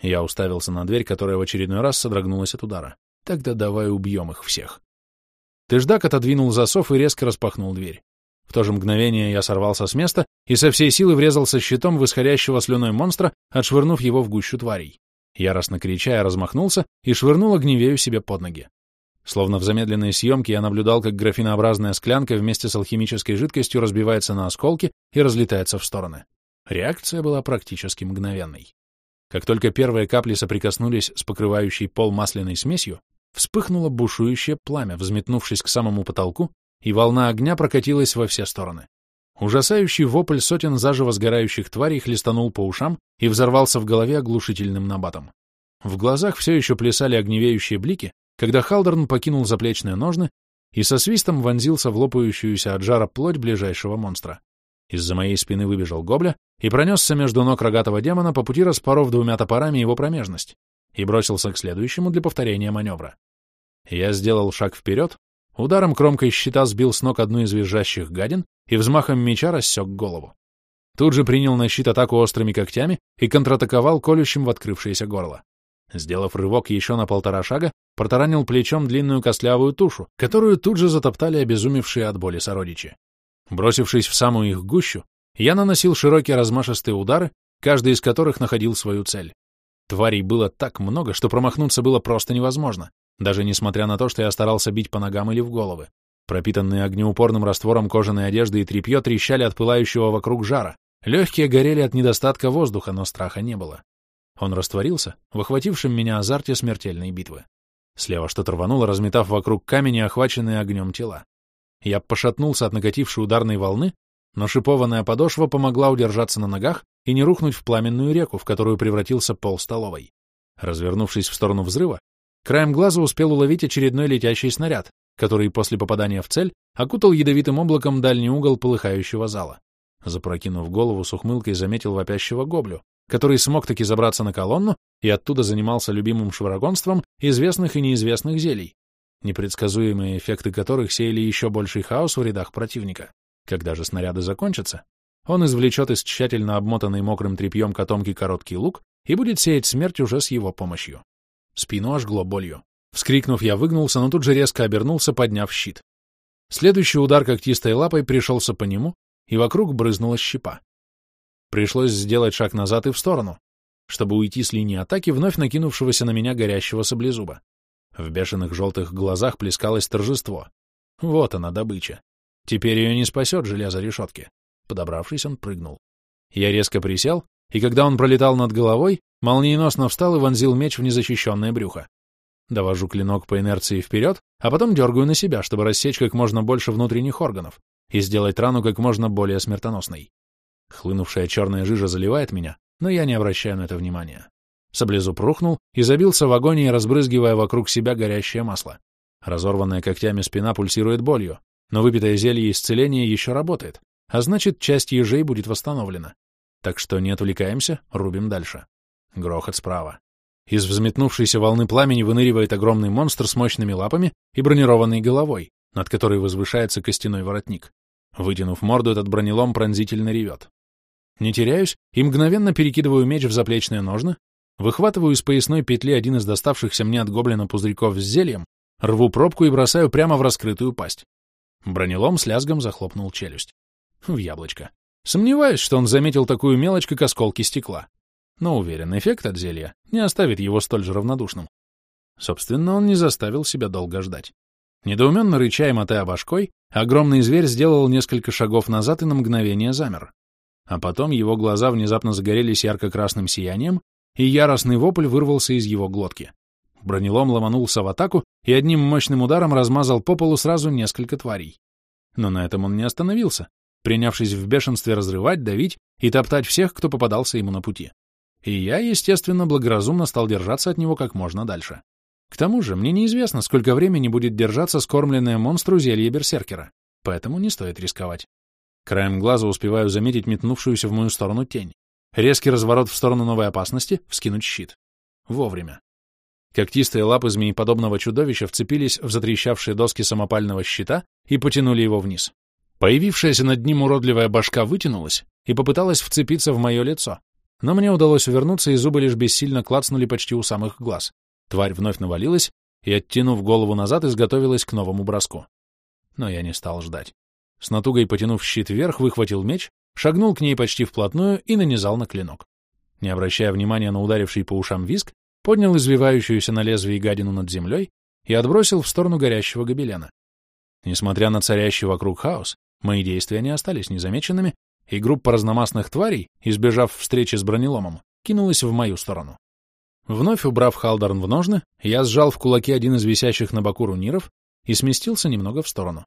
Я уставился на дверь, которая в очередной раз содрогнулась от удара. «Тогда давай убьем их всех». Тыждак отодвинул засов и резко распахнул дверь. В то же мгновение я сорвался с места и со всей силы врезался щитом в исходящего слюной монстра, отшвырнув его в гущу тварей. Яростно крича, я размахнулся и швырнул огневею себе под ноги. Словно в замедленной съемке я наблюдал, как графинообразная склянка вместе с алхимической жидкостью разбивается на осколки и разлетается в стороны. Реакция была практически мгновенной. Как только первые капли соприкоснулись с покрывающей пол масляной смесью, вспыхнуло бушующее пламя, взметнувшись к самому потолку, и волна огня прокатилась во все стороны. Ужасающий вопль сотен заживо сгорающих тварей хлестанул по ушам и взорвался в голове оглушительным набатом. В глазах все еще плясали огневеющие блики, когда Халдерн покинул заплечные ножны и со свистом вонзился в лопающуюся от жара плоть ближайшего монстра. Из-за моей спины выбежал гобля и пронесся между ног рогатого демона, по пути распоров двумя топорами его промежность, и бросился к следующему для повторения маневра. Я сделал шаг вперед, ударом кромкой щита сбил с ног одну из визжащих гадин и взмахом меча рассек голову. Тут же принял на щит атаку острыми когтями и контратаковал колющим в открывшееся горло. Сделав рывок еще на полтора шага, протаранил плечом длинную костлявую тушу, которую тут же затоптали обезумевшие от боли сородичи. Бросившись в самую их гущу, я наносил широкие размашистые удары, каждый из которых находил свою цель. Тварей было так много, что промахнуться было просто невозможно, даже несмотря на то, что я старался бить по ногам или в головы. Пропитанные огнеупорным раствором кожаной одежды и тряпье трещали от пылающего вокруг жара. Легкие горели от недостатка воздуха, но страха не было. Он растворился в охватившем меня азарте смертельной битвы. Слева что-то рвануло, разметав вокруг камени, охваченные огнем тела. Я пошатнулся от накатившей ударной волны, но шипованная подошва помогла удержаться на ногах и не рухнуть в пламенную реку, в которую превратился пол столовой. Развернувшись в сторону взрыва, краем глаза успел уловить очередной летящий снаряд, который после попадания в цель окутал ядовитым облаком дальний угол полыхающего зала. Запрокинув голову с ухмылкой, заметил вопящего гоблю, который смог таки забраться на колонну и оттуда занимался любимым швырогонством известных и неизвестных зелий, непредсказуемые эффекты которых сеяли еще больший хаос в рядах противника. Когда же снаряды закончатся, он извлечет из тщательно обмотанной мокрым тряпьем котомки короткий лук и будет сеять смерть уже с его помощью. Спину ожгло болью. Вскрикнув, я выгнулся, но тут же резко обернулся, подняв щит. Следующий удар когтистой лапой пришелся по нему, и вокруг брызнула щепа. Пришлось сделать шаг назад и в сторону, чтобы уйти с линии атаки вновь накинувшегося на меня горящего саблезуба. В бешеных желтых глазах плескалось торжество. Вот она, добыча. Теперь ее не спасет железо решетки. Подобравшись, он прыгнул. Я резко присел, и когда он пролетал над головой, молниеносно встал и вонзил меч в незащищенное брюхо. Довожу клинок по инерции вперед, а потом дергаю на себя, чтобы рассечь как можно больше внутренних органов и сделать рану как можно более смертоносной. Хлынувшая черная жижа заливает меня, но я не обращаю на это внимания. Саблезуб рухнул и забился в агонии, разбрызгивая вокруг себя горящее масло. Разорванная когтями спина пульсирует болью, но выпитое зелье исцеления еще работает, а значит, часть ежей будет восстановлена. Так что не отвлекаемся, рубим дальше. Грохот справа. Из взметнувшейся волны пламени выныривает огромный монстр с мощными лапами и бронированной головой, над которой возвышается костяной воротник. Вытянув морду, этот бронелом пронзительно ревет. Не теряюсь и мгновенно перекидываю меч в заплечные ножны, выхватываю из поясной петли один из доставшихся мне от гоблина пузырьков с зельем, рву пробку и бросаю прямо в раскрытую пасть. Бронелом с лязгом захлопнул челюсть. В яблочко. Сомневаюсь, что он заметил такую мелочь, как осколки стекла. Но уверен, эффект от зелья не оставит его столь же равнодушным. Собственно, он не заставил себя долго ждать. Недоуменно рыча и мотая башкой, огромный зверь сделал несколько шагов назад и на мгновение замер. А потом его глаза внезапно загорелись ярко-красным сиянием, и яростный вопль вырвался из его глотки. Бронелом ломанулся в атаку и одним мощным ударом размазал по полу сразу несколько тварей. Но на этом он не остановился, принявшись в бешенстве разрывать, давить и топтать всех, кто попадался ему на пути. И я, естественно, благоразумно стал держаться от него как можно дальше. К тому же, мне неизвестно, сколько времени будет держаться скормленное монстру зелье берсеркера, поэтому не стоит рисковать. Краем глаза успеваю заметить метнувшуюся в мою сторону тень. Резкий разворот в сторону новой опасности, вскинуть щит. Вовремя. Когтистые лапы змееподобного чудовища вцепились в затрещавшие доски самопального щита и потянули его вниз. Появившаяся над ним уродливая башка вытянулась и попыталась вцепиться в мое лицо, но мне удалось увернуться, и зубы лишь бессильно клацнули почти у самых глаз. Тварь вновь навалилась и, оттянув голову назад, изготовилась к новому броску. Но я не стал ждать. С натугой потянув щит вверх, выхватил меч, шагнул к ней почти вплотную и нанизал на клинок. Не обращая внимания на ударивший по ушам виск, поднял извивающуюся на лезвии гадину над землей и отбросил в сторону горящего гобелена. Несмотря на царящий вокруг хаос, мои действия не остались незамеченными, и группа разномастных тварей, избежав встречи с бронеломом, кинулась в мою сторону. Вновь убрав халдорн в ножны, я сжал в кулаке один из висящих на боку руниров и сместился немного в сторону,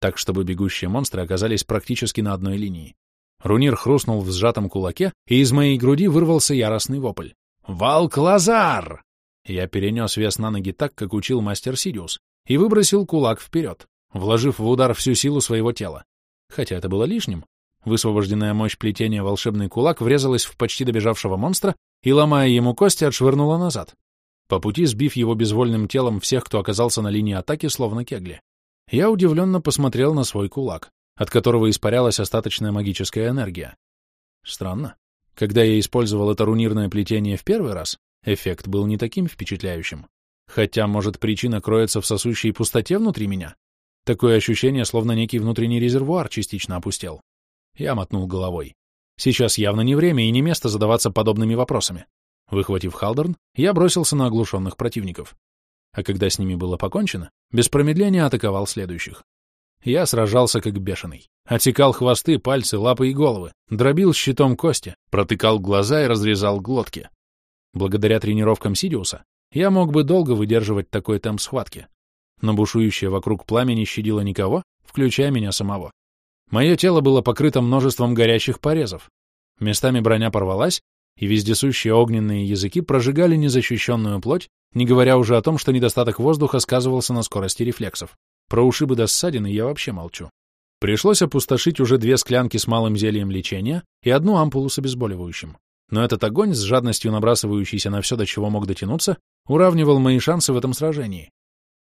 так чтобы бегущие монстры оказались практически на одной линии. Рунир хрустнул в сжатом кулаке, и из моей груди вырвался яростный вопль. «Валк-Лазар!» Я перенес вес на ноги так, как учил мастер Сидиус, и выбросил кулак вперед, вложив в удар всю силу своего тела. Хотя это было лишним. Высвобожденная мощь плетения волшебный кулак врезалась в почти добежавшего монстра и, ломая ему кости, отшвырнула назад, по пути сбив его безвольным телом всех, кто оказался на линии атаки, словно кегли. Я удивленно посмотрел на свой кулак, от которого испарялась остаточная магическая энергия. Странно. Когда я использовал это рунирное плетение в первый раз, эффект был не таким впечатляющим. Хотя, может, причина кроется в сосущей пустоте внутри меня? Такое ощущение, словно некий внутренний резервуар частично опустел. Я мотнул головой. Сейчас явно не время и не место задаваться подобными вопросами. Выхватив халдерн, я бросился на оглушенных противников. А когда с ними было покончено, без промедления атаковал следующих. Я сражался как бешеный. Отекал хвосты, пальцы, лапы и головы, дробил щитом кости, протыкал глаза и разрезал глотки. Благодаря тренировкам Сидиуса я мог бы долго выдерживать такой темп схватки. Но бушующее вокруг пламя не щадило никого, включая меня самого. Мое тело было покрыто множеством горящих порезов. Местами броня порвалась, и вездесущие огненные языки прожигали незащищенную плоть, не говоря уже о том, что недостаток воздуха сказывался на скорости рефлексов. Про ушибы до ссадины я вообще молчу. Пришлось опустошить уже две склянки с малым зельем лечения и одну ампулу с обезболивающим. Но этот огонь, с жадностью набрасывающийся на все, до чего мог дотянуться, уравнивал мои шансы в этом сражении.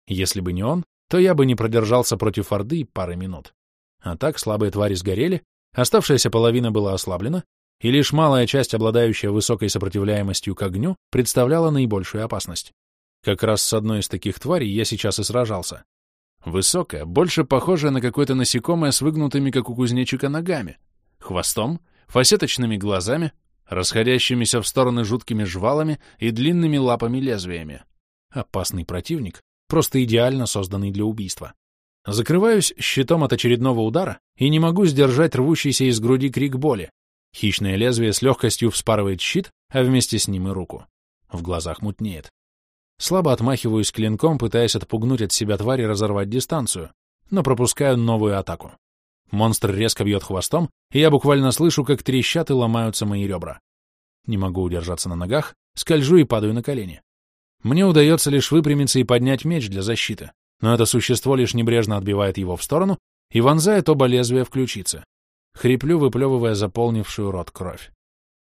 Если бы не он, то я бы не продержался против Орды пары минут. А так слабые твари сгорели, оставшаяся половина была ослаблена, и лишь малая часть, обладающая высокой сопротивляемостью к огню, представляла наибольшую опасность. Как раз с одной из таких тварей я сейчас и сражался. Высокая, больше похожая на какое-то насекомое с выгнутыми, как у кузнечика, ногами, хвостом, фасеточными глазами, расходящимися в стороны жуткими жвалами и длинными лапами-лезвиями. Опасный противник, просто идеально созданный для убийства. Закрываюсь щитом от очередного удара и не могу сдержать рвущийся из груди крик боли. Хищное лезвие с легкостью вспарывает щит, а вместе с ним и руку. В глазах мутнеет. Слабо отмахиваюсь клинком, пытаясь отпугнуть от себя тварь и разорвать дистанцию, но пропускаю новую атаку. Монстр резко бьет хвостом, и я буквально слышу, как трещат и ломаются мои ребра. Не могу удержаться на ногах, скольжу и падаю на колени. Мне удается лишь выпрямиться и поднять меч для защиты, но это существо лишь небрежно отбивает его в сторону и вонзает оба лезвия в ключицы. Хриплю, выплевывая заполнившую рот кровь.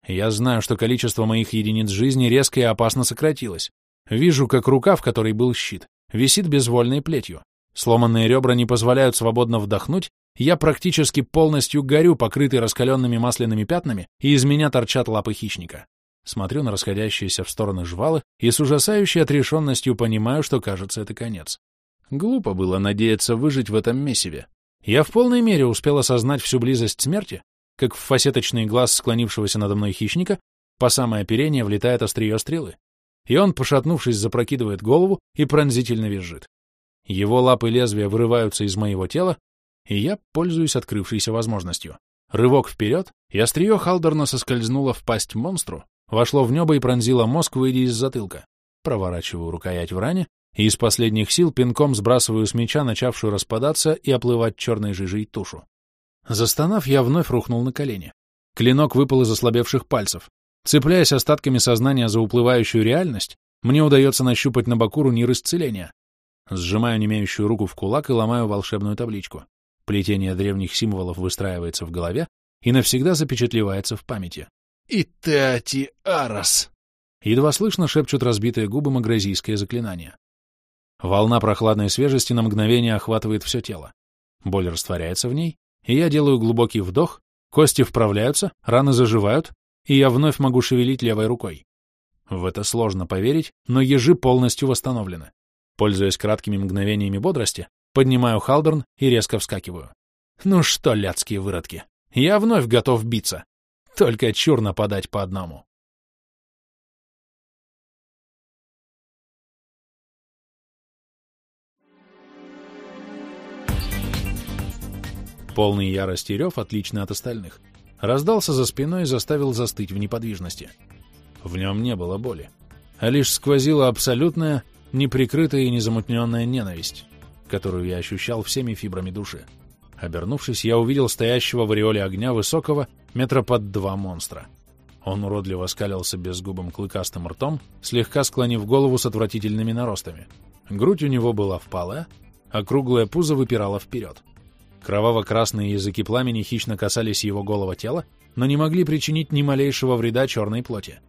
Я знаю, что количество моих единиц жизни резко и опасно сократилось. Вижу, как рука, в которой был щит, висит безвольной плетью. Сломанные ребра не позволяют свободно вдохнуть, я практически полностью горю, покрытый раскаленными масляными пятнами, и из меня торчат лапы хищника. Смотрю на расходящиеся в стороны жвалы и с ужасающей отрешенностью понимаю, что, кажется, это конец. Глупо было надеяться выжить в этом месиве. Я в полной мере успел осознать всю близость смерти, как в фасеточный глаз склонившегося надо мной хищника по самое оперение влетает острие стрелы, и он, пошатнувшись, запрокидывает голову и пронзительно визжит. Его лапы лезвия вырываются из моего тела, и я пользуюсь открывшейся возможностью. Рывок вперед, и острие Халдерна соскользнуло в пасть монстру, вошло в небо и пронзило мозг, выйдя из затылка. Проворачиваю рукоять в ране и из последних сил пинком сбрасываю с меча начавшую распадаться и оплывать черной жижей тушу. Застонав, я вновь рухнул на колени. Клинок выпал из ослабевших пальцев. Цепляясь остатками сознания за уплывающую реальность, мне удается нащупать на боку рунир исцеления. Сжимаю немеющую руку в кулак и ломаю волшебную табличку. Плетение древних символов выстраивается в голове и навсегда запечатлевается в памяти. «Итати Арас!» Едва слышно шепчут разбитые губы магразийское заклинание. Волна прохладной свежести на мгновение охватывает все тело. Боль растворяется в ней, и я делаю глубокий вдох, кости вправляются, раны заживают, и я вновь могу шевелить левой рукой. В это сложно поверить, но ежи полностью восстановлены. Пользуясь краткими мгновениями бодрости, Поднимаю халдерн и резко вскакиваю. Ну что, ляцкие выродки, я вновь готов биться. Только чур нападать по одному. Полный ярости рев, отличный от остальных, раздался за спиной и заставил застыть в неподвижности. В нем не было боли, а лишь сквозила абсолютная, неприкрытая и незамутненная ненависть которую я ощущал всеми фибрами души. Обернувшись, я увидел стоящего в ореоле огня высокого, метра под два монстра. Он уродливо скалился безгубым клыкастым ртом, слегка склонив голову с отвратительными наростами. Грудь у него была впалая, а круглое пузо выпирало вперед. Кроваво-красные языки пламени хищно касались его голого тела, но не могли причинить ни малейшего вреда черной плоти.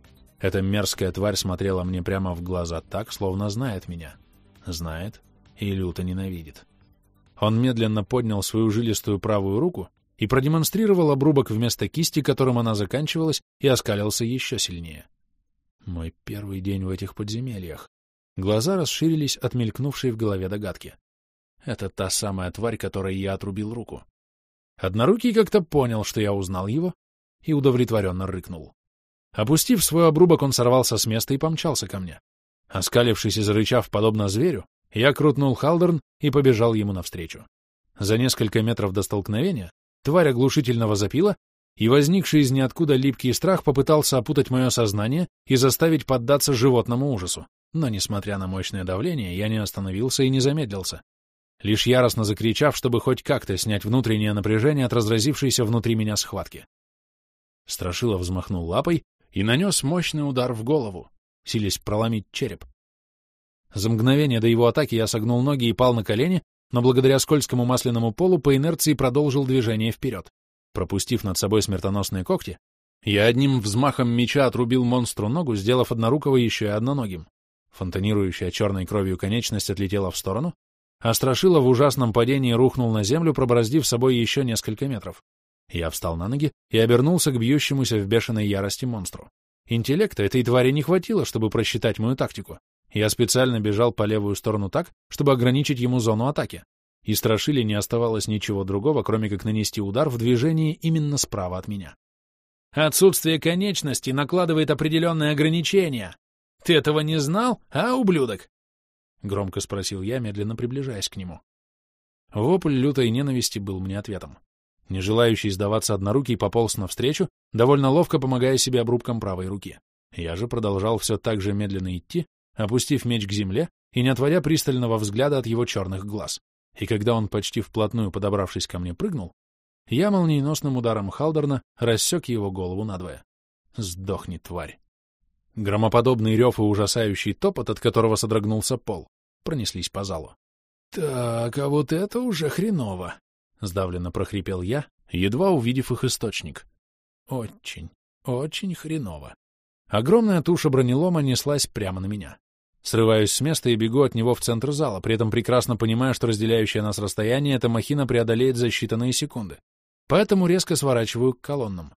Эта мерзкая тварь смотрела мне прямо в глаза так, словно знает меня. Знает и люто ненавидит. Он медленно поднял свою жилистую правую руку и продемонстрировал обрубок вместо кисти, которым она заканчивалась, и оскалился еще сильнее. Мой первый день в этих подземельях. Глаза расширились от мелькнувшей в голове догадки. Это та самая тварь, которой я отрубил руку. Однорукий как-то понял, что я узнал его, и удовлетворенно рыкнул. Опустив свой обрубок, он сорвался с места и помчался ко мне. Оскалившись и зарычав, подобно зверю, я крутнул Халдерн и побежал ему навстречу. За несколько метров до столкновения тварь оглушительного запила, и возникший из ниоткуда липкий страх попытался опутать мое сознание и заставить поддаться животному ужасу. Но, несмотря на мощное давление, я не остановился и не замедлился. Лишь яростно закричав, чтобы хоть как-то снять внутреннее напряжение от разразившейся внутри меня схватки. Страшила взмахнул лапой и нанес мощный удар в голову, силясь проломить череп. За мгновение до его атаки я согнул ноги и пал на колени, но благодаря скользкому масляному полу по инерции продолжил движение вперед. Пропустив над собой смертоносные когти, я одним взмахом меча отрубил монстру ногу, сделав однорукого еще и одноногим. Фонтанирующая черной кровью конечность отлетела в сторону, а Страшила в ужасном падении рухнул на землю, пробороздив собой еще несколько метров. Я встал на ноги и обернулся к бьющемуся в бешеной ярости монстру. Интеллекта этой твари не хватило, чтобы просчитать мою тактику. Я специально бежал по левую сторону так, чтобы ограничить ему зону атаки. И Страшили не оставалось ничего другого, кроме как нанести удар в движении именно справа от меня. «Отсутствие конечности накладывает определенные ограничения. Ты этого не знал, а, ублюдок?» — громко спросил я, медленно приближаясь к нему. Вопль лютой ненависти был мне ответом. Не желающий сдаваться однорукий пополз навстречу, довольно ловко помогая себе обрубком правой руки. Я же продолжал все так же медленно идти, опустив меч к земле и не отводя пристального взгляда от его черных глаз. И когда он почти вплотную подобравшись ко мне прыгнул, я молниеносным ударом Халдерна рассек его голову надвое. Сдохни, тварь. Громоподобный рев и ужасающий топот, от которого содрогнулся пол, пронеслись по залу. «Так, а вот это уже хреново!» — сдавленно прохрипел я, едва увидев их источник. Очень, очень хреново. Огромная туша бронелома неслась прямо на меня. Срываюсь с места и бегу от него в центр зала, при этом прекрасно понимая, что разделяющее нас расстояние эта махина преодолеет за считанные секунды. Поэтому резко сворачиваю к колоннам.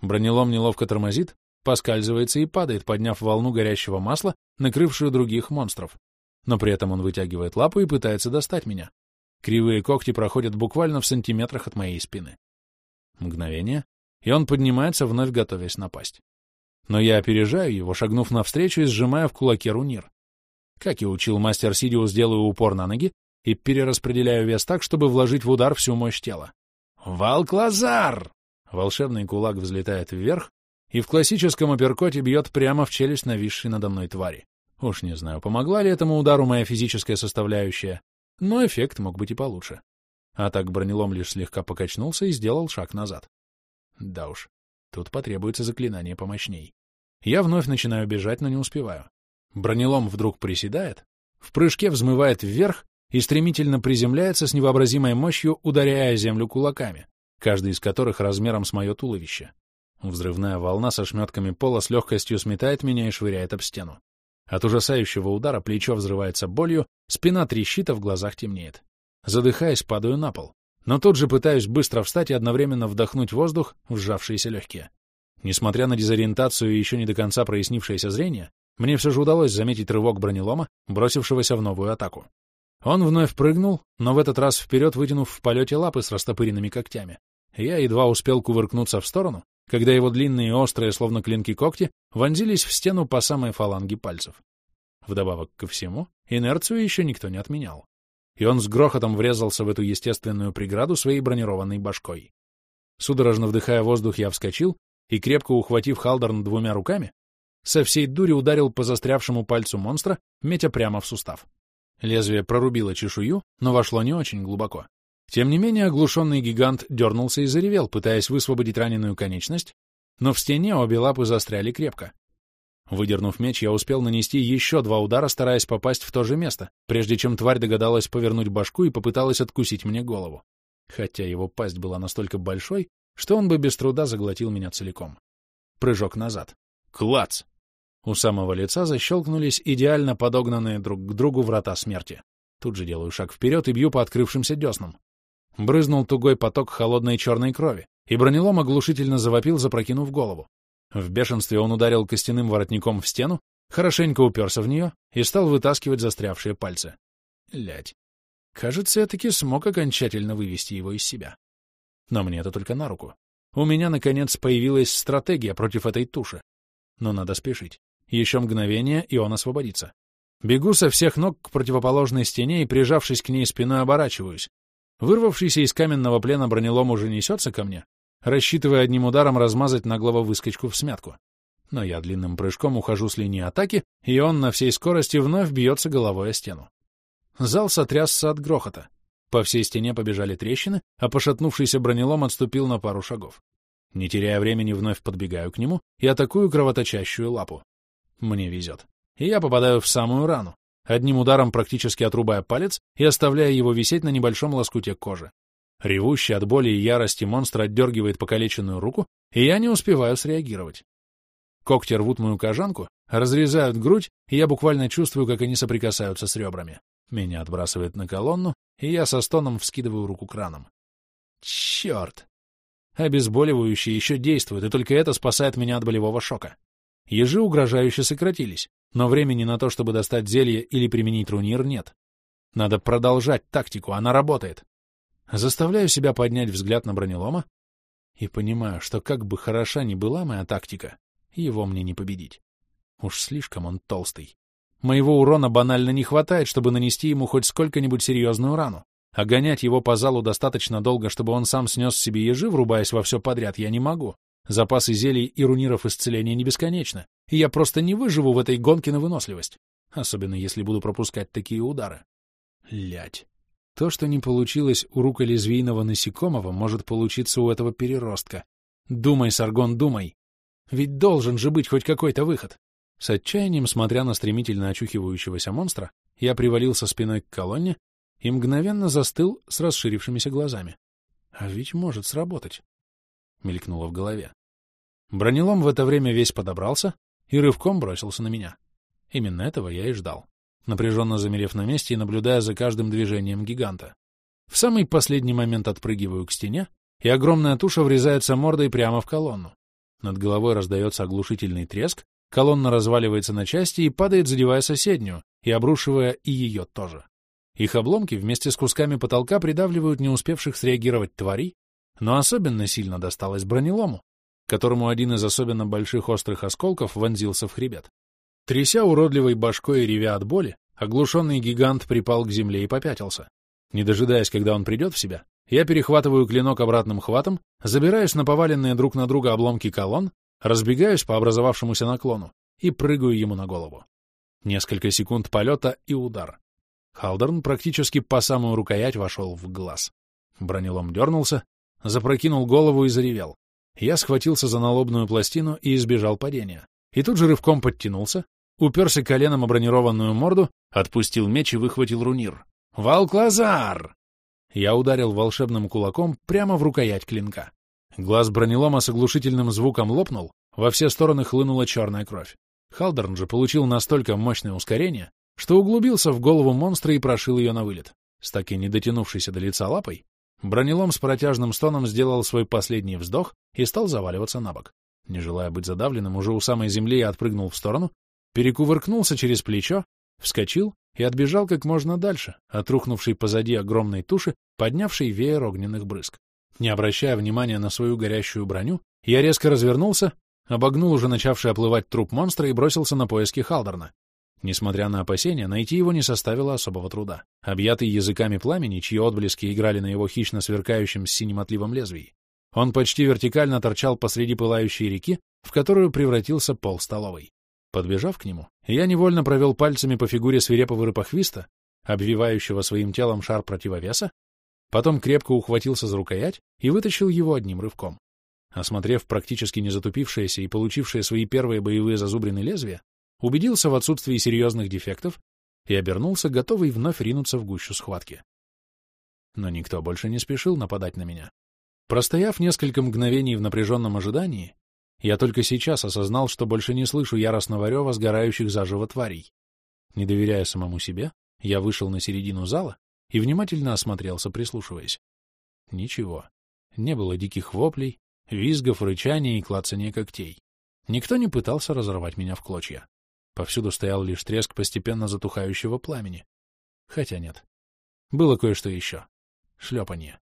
Бронелом неловко тормозит, поскальзывается и падает, подняв волну горящего масла, накрывшую других монстров. Но при этом он вытягивает лапу и пытается достать меня. Кривые когти проходят буквально в сантиметрах от моей спины. Мгновение, и он поднимается, вновь готовясь напасть. Но я опережаю его, шагнув навстречу и сжимая в кулаке рунир. Как и учил мастер Сидиус, делаю упор на ноги и перераспределяю вес так, чтобы вложить в удар всю мощь тела. «Валклазар!» Волшебный кулак взлетает вверх и в классическом апперкоте бьет прямо в челюсть нависшей надо мной твари. Уж не знаю, помогла ли этому удару моя физическая составляющая, но эффект мог быть и получше. А так бронелом лишь слегка покачнулся и сделал шаг назад. Да уж, тут потребуется заклинание помощней. Я вновь начинаю бежать, но не успеваю. Бронелом вдруг приседает, в прыжке взмывает вверх и стремительно приземляется с невообразимой мощью, ударяя землю кулаками, каждый из которых размером с мое туловище. Взрывная волна со шметками пола с легкостью сметает меня и швыряет об стену. От ужасающего удара плечо взрывается болью, спина трещит, а в глазах темнеет. Задыхаясь, падаю на пол. Но тут же пытаюсь быстро встать и одновременно вдохнуть воздух в сжавшиеся легкие. Несмотря на дезориентацию и еще не до конца прояснившееся зрение, мне все же удалось заметить рывок бронелома, бросившегося в новую атаку. Он вновь прыгнул, но в этот раз вперед вытянув в полете лапы с растопыренными когтями. Я едва успел кувыркнуться в сторону, когда его длинные острые, словно клинки когти, вонзились в стену по самой фаланге пальцев. Вдобавок ко всему, инерцию еще никто не отменял. И он с грохотом врезался в эту естественную преграду своей бронированной башкой. Судорожно вдыхая воздух, я вскочил и, крепко ухватив Халдорн двумя руками, со всей дури ударил по застрявшему пальцу монстра, метя прямо в сустав. Лезвие прорубило чешую, но вошло не очень глубоко. Тем не менее, оглушенный гигант дернулся и заревел, пытаясь высвободить раненую конечность, но в стене обе лапы застряли крепко. Выдернув меч, я успел нанести еще два удара, стараясь попасть в то же место, прежде чем тварь догадалась повернуть башку и попыталась откусить мне голову. Хотя его пасть была настолько большой, что он бы без труда заглотил меня целиком. Прыжок назад. Клац! У самого лица защелкнулись идеально подогнанные друг к другу врата смерти. Тут же делаю шаг вперед и бью по открывшимся деснам. Брызнул тугой поток холодной черной крови, и бронелом оглушительно завопил, запрокинув голову. В бешенстве он ударил костяным воротником в стену, хорошенько уперся в нее и стал вытаскивать застрявшие пальцы. Лядь. Кажется, я таки смог окончательно вывести его из себя. Но мне это только на руку. У меня, наконец, появилась стратегия против этой туши. Но надо спешить. Еще мгновение, и он освободится. Бегу со всех ног к противоположной стене и, прижавшись к ней спиной, оборачиваюсь, Вырвавшийся из каменного плена бронелом уже несется ко мне, рассчитывая одним ударом размазать наглого выскочку в смятку. Но я длинным прыжком ухожу с линии атаки, и он на всей скорости вновь бьется головой о стену. Зал сотрясся от грохота. По всей стене побежали трещины, а пошатнувшийся бронелом отступил на пару шагов. Не теряя времени, вновь подбегаю к нему и атакую кровоточащую лапу. Мне везет. И я попадаю в самую рану, одним ударом практически отрубая палец и оставляя его висеть на небольшом лоскуте кожи. Ревущий от боли и ярости монстр отдергивает покалеченную руку, и я не успеваю среагировать. Когти рвут мою кожанку, разрезают грудь, и я буквально чувствую, как они соприкасаются с ребрами. Меня отбрасывает на колонну, и я со стоном вскидываю руку краном. Черт! Обезболивающее еще действует, и только это спасает меня от болевого шока. Ежи угрожающе сократились, но времени на то, чтобы достать зелье или применить рунир, нет. Надо продолжать тактику, она работает. Заставляю себя поднять взгляд на бронелома и понимаю, что как бы хороша ни была моя тактика, его мне не победить. Уж слишком он толстый. Моего урона банально не хватает, чтобы нанести ему хоть сколько-нибудь серьезную рану. А гонять его по залу достаточно долго, чтобы он сам снес себе ежи, врубаясь во все подряд, я не могу. Запасы зелий и руниров исцеления не бесконечны, и я просто не выживу в этой гонке на выносливость, особенно если буду пропускать такие удары. Лять. То, что не получилось у руколезвийного насекомого, может получиться у этого переростка. Думай, Саргон, думай. Ведь должен же быть хоть какой-то выход. С отчаянием, смотря на стремительно очухивающегося монстра, я привалился спиной к колонне и мгновенно застыл с расширившимися глазами. А ведь может сработать. Мелькнуло в голове. Бронелом в это время весь подобрался и рывком бросился на меня. Именно этого я и ждал, напряженно замерев на месте и наблюдая за каждым движением гиганта. В самый последний момент отпрыгиваю к стене, и огромная туша врезается мордой прямо в колонну. Над головой раздается оглушительный треск, колонна разваливается на части и падает, задевая соседнюю, и обрушивая и ее тоже. Их обломки вместе с кусками потолка придавливают не успевших среагировать тварей, но особенно сильно досталось бронелому, которому один из особенно больших острых осколков вонзился в хребет. Тряся уродливой башкой и ревя от боли, оглушенный гигант припал к земле и попятился. Не дожидаясь, когда он придет в себя, я перехватываю клинок обратным хватом, забираюсь на поваленные друг на друга обломки колонн, разбегаюсь по образовавшемуся наклону и прыгаю ему на голову. Несколько секунд полета и удар. Халдерн практически по самую рукоять вошел в глаз. Бронелом дернулся, запрокинул голову и заревел. Я схватился за налобную пластину и избежал падения. И тут же рывком подтянулся, уперся коленом о бронированную морду, отпустил меч и выхватил рунир. «Валклазар!» Я ударил волшебным кулаком прямо в рукоять клинка. Глаз бронелома с оглушительным звуком лопнул, во все стороны хлынула черная кровь. Халдерн же получил настолько мощное ускорение, что углубился в голову монстра и прошил ее на вылет. С таки не дотянувшейся до лица лапой, бронелом с протяжным стоном сделал свой последний вздох и стал заваливаться на бок. Не желая быть задавленным, уже у самой земли я отпрыгнул в сторону, перекувыркнулся через плечо, вскочил и отбежал как можно дальше, от рухнувшей позади огромной туши, поднявшей веер огненных брызг. Не обращая внимания на свою горящую броню, я резко развернулся, обогнул уже начавший оплывать труп монстра и бросился на поиски Халдерна. Несмотря на опасения, найти его не составило особого труда. Объятый языками пламени, чьи отблески играли на его хищно сверкающем с синим отливом лезвии, он почти вертикально торчал посреди пылающей реки, в которую превратился пол столовой. Подбежав к нему, я невольно провел пальцами по фигуре свирепого рыпохвиста, обвивающего своим телом шар противовеса, потом крепко ухватился за рукоять и вытащил его одним рывком. Осмотрев практически не затупившееся и получившее свои первые боевые зазубрины лезвия, убедился в отсутствии серьезных дефектов и обернулся, готовый вновь ринуться в гущу схватки. Но никто больше не спешил нападать на меня. Простояв несколько мгновений в напряженном ожидании, я только сейчас осознал, что больше не слышу яростного рева сгорающих заживо тварей. Не доверяя самому себе, я вышел на середину зала и внимательно осмотрелся, прислушиваясь. Ничего. Не было диких воплей, визгов, рычания и клацания когтей. Никто не пытался разорвать меня в клочья. Повсюду стоял лишь треск постепенно затухающего пламени. Хотя нет. Было кое-что еще. Шлепанье.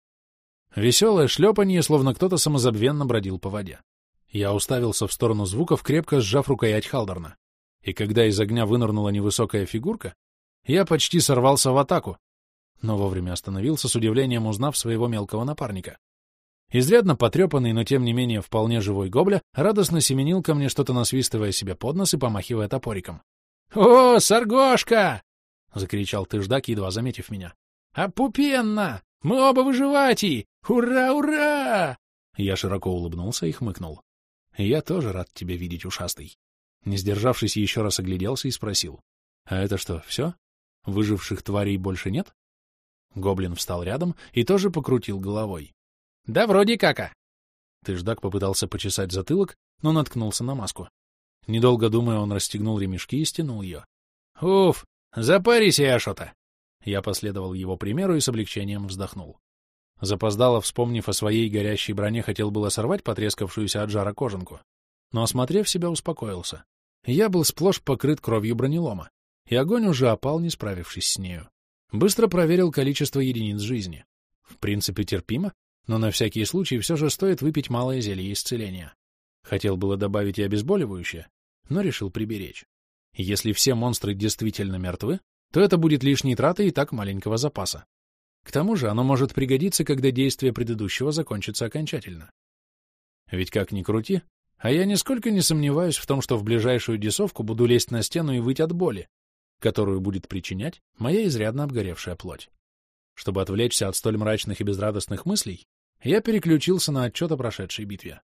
Веселое шлепанье, словно кто-то самозабвенно бродил по воде. Я уставился в сторону звуков, крепко сжав рукоять Халдерна. И когда из огня вынырнула невысокая фигурка, я почти сорвался в атаку, но вовремя остановился, с удивлением узнав своего мелкого напарника. Изрядно потрепанный, но тем не менее вполне живой гобля радостно семенил ко мне, что-то насвистывая себе под нос и помахивая топориком. «О, Саргошка!» — закричал тыждак, едва заметив меня. «Опупенно! Мы оба выживати! Ура, ура!» Я широко улыбнулся и хмыкнул. «Я тоже рад тебя видеть, ушастый». Не сдержавшись, еще раз огляделся и спросил. «А это что, все? Выживших тварей больше нет?» Гоблин встал рядом и тоже покрутил головой. Да вроде кака. Тыждак попытался почесать затылок, но наткнулся на маску. Недолго думая, он расстегнул ремешки и стянул ее. «Уф, запарись, Ашота!» Я последовал его примеру и с облегчением вздохнул. Запоздало, вспомнив о своей горящей броне, хотел было сорвать потрескавшуюся от жара кожанку, но, осмотрев себя, успокоился. Я был сплошь покрыт кровью бронелома, и огонь уже опал, не справившись с нею. Быстро проверил количество единиц жизни. В принципе, терпимо, но на всякий случай все же стоит выпить малое зелье исцеления. Хотел было добавить и обезболивающее, но решил приберечь. Если все монстры действительно мертвы, то это будет лишней тратой и так маленького запаса. К тому же оно может пригодиться, когда действие предыдущего закончится окончательно. Ведь как ни крути, а я нисколько не сомневаюсь в том, что в ближайшую десовку буду лезть на стену и выть от боли, которую будет причинять моя изрядно обгоревшая плоть. Чтобы отвлечься от столь мрачных и безрадостных мыслей, я переключился на отчет о прошедшей битве.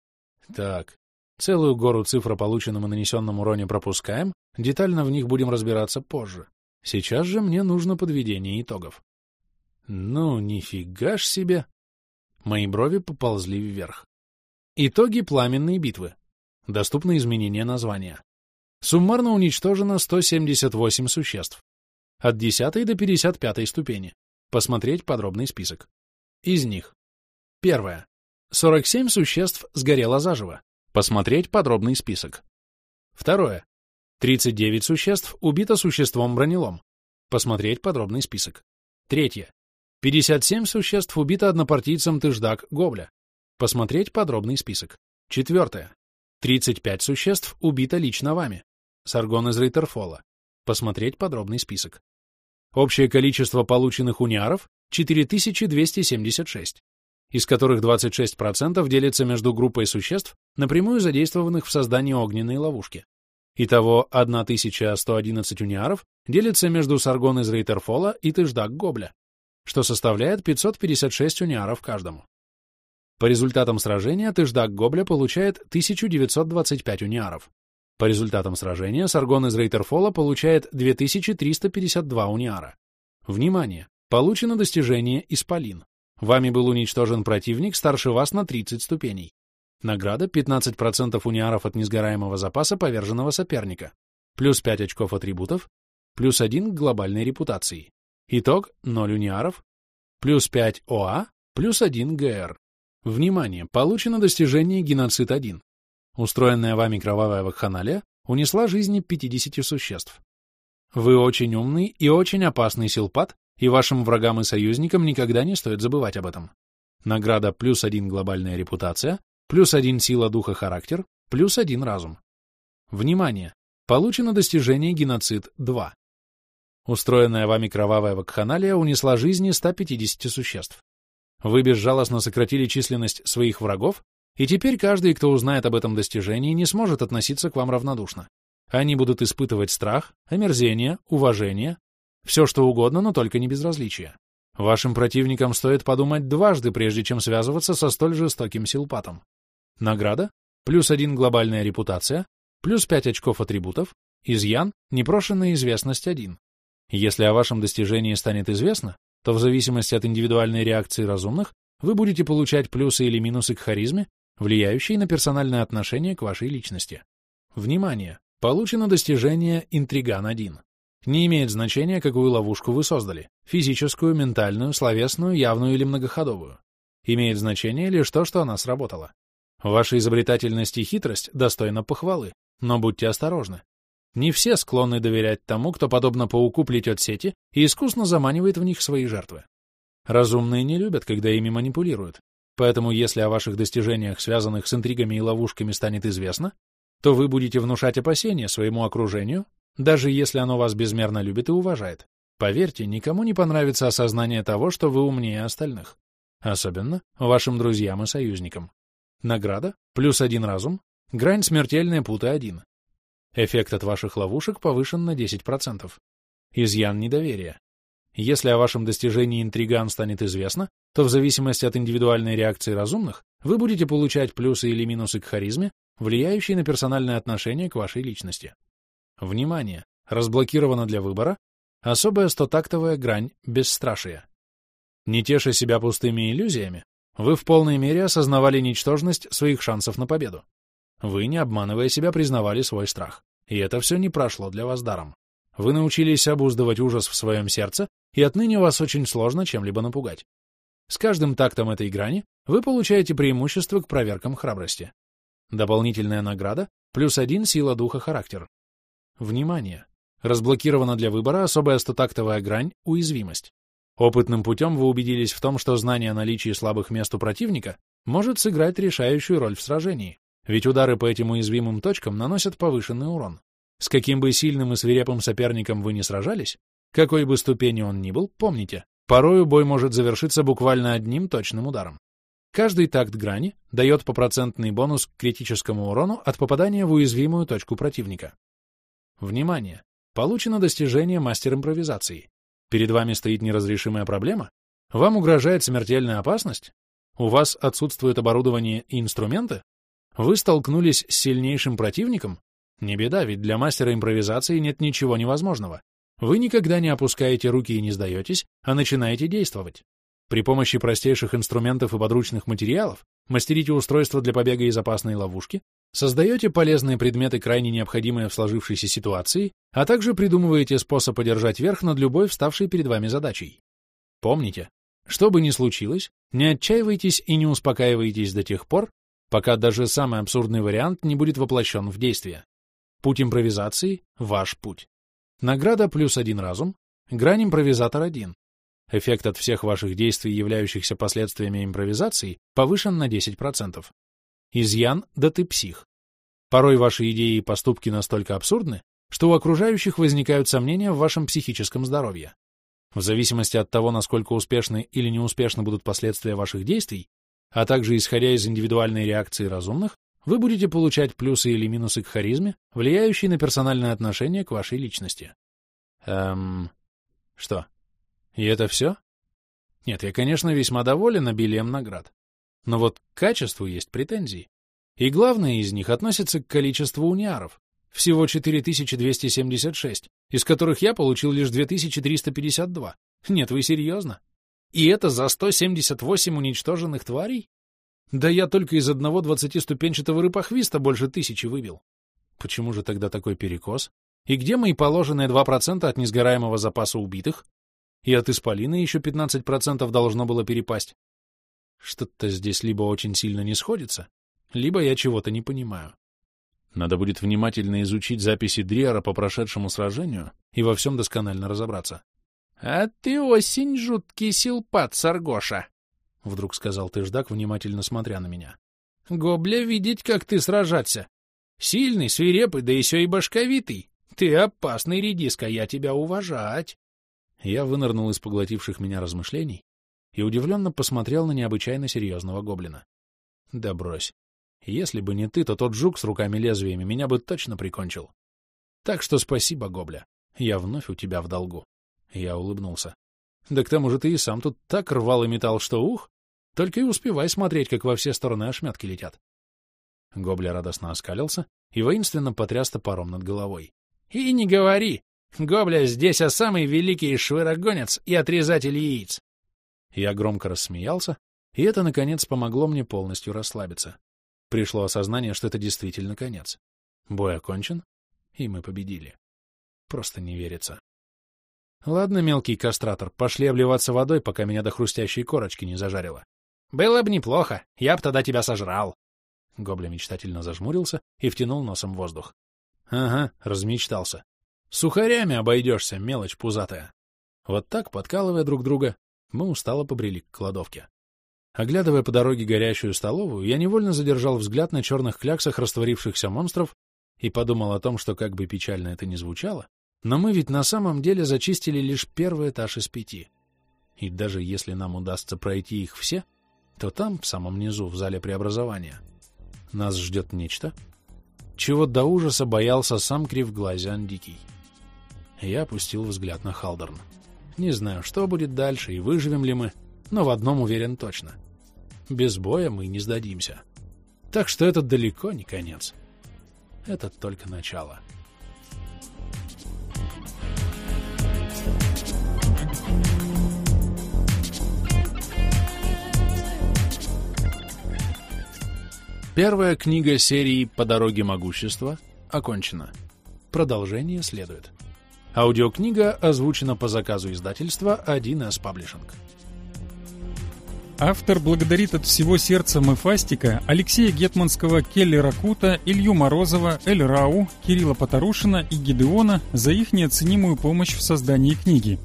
Так, целую гору цифр о полученном и нанесенном уроне пропускаем, детально в них будем разбираться позже. Сейчас же мне нужно подведение итогов. Ну, нифига ж себе! Мои брови поползли вверх. Итоги пламенной битвы. Доступны изменения названия. Суммарно уничтожено 178 существ. От 10 до 55 ступени. Посмотреть подробный список. Из них. Первое. 47 существ сгорело заживо. Посмотреть подробный список. Второе. 39 существ убито существом-бронелом. Посмотреть подробный список. Третье. 57 существ убито однопартийцем Тыждак Гобля. Посмотреть подробный список. Четвертое. 35 существ убито лично вами. Саргон из Рейтерфола. Посмотреть подробный список. Общее количество полученных униаров — 4276, из которых 26% делится между группой существ, напрямую задействованных в создании огненной ловушки. Итого 1111 униаров делится между Саргон из Рейтерфола и Тыждак Гобля что составляет 556 униаров каждому. По результатам сражения Тыждак Гобля получает 1925 униаров. По результатам сражения Саргон из Рейтерфола получает 2352 униара. Внимание! Получено достижение Исполин. Вами был уничтожен противник старше вас на 30 ступеней. Награда 15% униаров от несгораемого запаса поверженного соперника, плюс 5 очков атрибутов, плюс 1 к глобальной репутации. Итог — 0 униаров, плюс 5 ОА, плюс 1 ГР. Внимание! Получено достижение геноцид-1. Устроенная вами кровавая вакханалия унесла жизни 50 существ. Вы очень умный и очень опасный силпат, и вашим врагам и союзникам никогда не стоит забывать об этом. Награда плюс один глобальная репутация, плюс один сила духа характер, плюс один разум. Внимание! Получено достижение геноцид 2. Устроенная вами кровавая вакханалия унесла жизни 150 существ. Вы безжалостно сократили численность своих врагов, и теперь каждый, кто узнает об этом достижении, не сможет относиться к вам равнодушно. Они будут испытывать страх, омерзение, уважение, все что угодно, но только не безразличие. Вашим противникам стоит подумать дважды, прежде чем связываться со столь жестоким силпатом. Награда — плюс один глобальная репутация, плюс пять очков атрибутов, изъян — непрошенная известность один. Если о вашем достижении станет известно, то в зависимости от индивидуальной реакции разумных вы будете получать плюсы или минусы к харизме, влияющие на персональное отношение к вашей личности. Внимание! Получено достижение Интриган-1. Не имеет значения, какую ловушку вы создали – физическую, ментальную, словесную, явную или многоходовую. Имеет значение лишь то, что она сработала. Ваша изобретательность и хитрость достойна похвалы, но будьте осторожны. Не все склонны доверять тому, кто, подобно пауку, плетет сети и искусно заманивает в них свои жертвы. Разумные не любят, когда ими манипулируют, поэтому если о ваших достижениях, связанных с интригами и ловушками, станет известно, то вы будете внушать опасения своему окружению, даже если оно вас безмерно любит и уважает. Поверьте, никому не понравится осознание того, что вы умнее остальных. Особенно вашим друзьям и союзникам. Награда — плюс один разум, грань смертельная пута один. Эффект от ваших ловушек повышен на 10%. Изъян недоверия. Если о вашем достижении интриган станет известно, то в зависимости от индивидуальной реакции разумных вы будете получать плюсы или минусы к харизме, влияющие на персональное отношение к вашей личности. Внимание! Разблокировано для выбора особая стотактовая грань бесстрашия. Не теша себя пустыми иллюзиями, вы в полной мере осознавали ничтожность своих шансов на победу. Вы, не обманывая себя, признавали свой страх. И это все не прошло для вас даром. Вы научились обуздывать ужас в своем сердце, и отныне вас очень сложно чем-либо напугать. С каждым тактом этой грани вы получаете преимущество к проверкам храбрости. Дополнительная награда плюс один сила духа характер. Внимание! Разблокирована для выбора особая стотактовая грань «Уязвимость». Опытным путем вы убедились в том, что знание о наличии слабых мест у противника может сыграть решающую роль в сражении, ведь удары по этим уязвимым точкам наносят повышенный урон. С каким бы сильным и свирепым соперником вы ни сражались, какой бы ступени он ни был, помните, порою бой может завершиться буквально одним точным ударом. Каждый такт грани дает по процентный бонус к критическому урону от попадания в уязвимую точку противника. Внимание! Получено достижение мастер импровизации. Перед вами стоит неразрешимая проблема? Вам угрожает смертельная опасность? У вас отсутствует оборудование и инструменты? Вы столкнулись с сильнейшим противником? Не беда, ведь для мастера импровизации нет ничего невозможного. Вы никогда не опускаете руки и не сдаетесь, а начинаете действовать. При помощи простейших инструментов и подручных материалов мастерите устройство для побега из опасной ловушки, создаете полезные предметы, крайне необходимые в сложившейся ситуации, а также придумываете способ одержать верх над любой вставшей перед вами задачей. Помните, что бы ни случилось, не отчаивайтесь и не успокаивайтесь до тех пор, пока даже самый абсурдный вариант не будет воплощен в действие. Путь импровизации — ваш путь. Награда плюс один разум, грань импровизатор один, Эффект от всех ваших действий, являющихся последствиями импровизации, повышен на 10%. Изъян – да ты псих. Порой ваши идеи и поступки настолько абсурдны, что у окружающих возникают сомнения в вашем психическом здоровье. В зависимости от того, насколько успешны или неуспешны будут последствия ваших действий, а также исходя из индивидуальной реакции разумных, вы будете получать плюсы или минусы к харизме, влияющие на персональное отношение к вашей личности. Эм... Что? И это все? Нет, я, конечно, весьма доволен обилием наград. Но вот к качеству есть претензии. И главное из них относится к количеству униаров. Всего 4276, из которых я получил лишь 2352. Нет, вы серьезно? И это за 178 уничтоженных тварей? Да я только из одного двадцатиступенчатого рыпохвиста больше тысячи выбил. Почему же тогда такой перекос? И где мои положенные 2% от несгораемого запаса убитых? и от исполина еще 15% должно было перепасть. Что-то здесь либо очень сильно не сходится, либо я чего-то не понимаю. Надо будет внимательно изучить записи Дриара по прошедшему сражению и во всем досконально разобраться. — А ты осень жуткий силпат, Саргоша! — вдруг сказал Тыждак, внимательно смотря на меня. — Гобля видеть, как ты сражаться. Сильный, свирепый, да еще и башковитый. Ты опасный редиска, я тебя уважать. Я вынырнул из поглотивших меня размышлений и удивленно посмотрел на необычайно серьезного гоблина. Да брось. Если бы не ты, то тот жук с руками-лезвиями меня бы точно прикончил. Так что спасибо, гобля. Я вновь у тебя в долгу. Я улыбнулся. Да к тому же ты и сам тут так рвал и металл, что ух! Только и успевай смотреть, как во все стороны ошметки летят. Гобля радостно оскалился и воинственно потряс топором над головой. — И не говори! Гобля здесь, а самый великий швырогонец и отрезатель яиц. Я громко рассмеялся, и это, наконец, помогло мне полностью расслабиться. Пришло осознание, что это действительно конец. Бой окончен, и мы победили. Просто не верится. Ладно, мелкий кастратор, пошли обливаться водой, пока меня до хрустящей корочки не зажарило. Было бы неплохо, я б тогда тебя сожрал. Гобля мечтательно зажмурился и втянул носом воздух. Ага, размечтался. Сухарями обойдешься, мелочь пузатая. Вот так, подкалывая друг друга, мы устало побрели к кладовке. Оглядывая по дороге горящую столовую, я невольно задержал взгляд на черных кляксах растворившихся монстров и подумал о том, что как бы печально это ни звучало, но мы ведь на самом деле зачистили лишь первый этаж из пяти. И даже если нам удастся пройти их все, то там, в самом низу, в зале преобразования, нас ждет нечто, чего до ужаса боялся сам Кривглазян Дикий. Я опустил взгляд на Халдорн. Не знаю, что будет дальше и выживем ли мы, но в одном уверен точно. Без боя мы не сдадимся. Так что это далеко не конец. Это только начало. Первая книга серии «По дороге могущества» окончена. Продолжение следует. Аудиокнига озвучена по заказу издательства 1С Паблишинг. Автор благодарит от всего сердца Мефастика Алексея Гетманского, Келли Ракута, Илью Морозова, Эль Рау, Кирилла Потарушина и Гидеона за их неоценимую помощь в создании книги.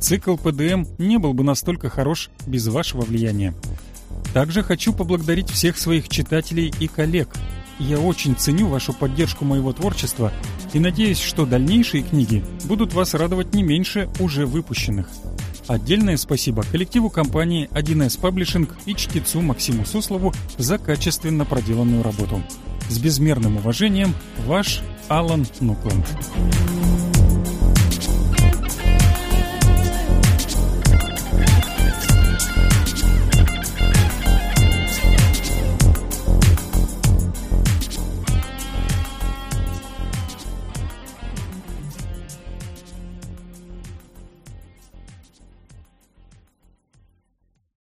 Цикл ПДМ не был бы настолько хорош без вашего влияния. Также хочу поблагодарить всех своих читателей и коллег. Я очень ценю вашу поддержку моего творчества и надеюсь, что дальнейшие книги будут вас радовать не меньше уже выпущенных. Отдельное спасибо коллективу компании 1С Паблишинг и чтецу Максиму Суслову за качественно проделанную работу. С безмерным уважением, ваш Алан Нукланд.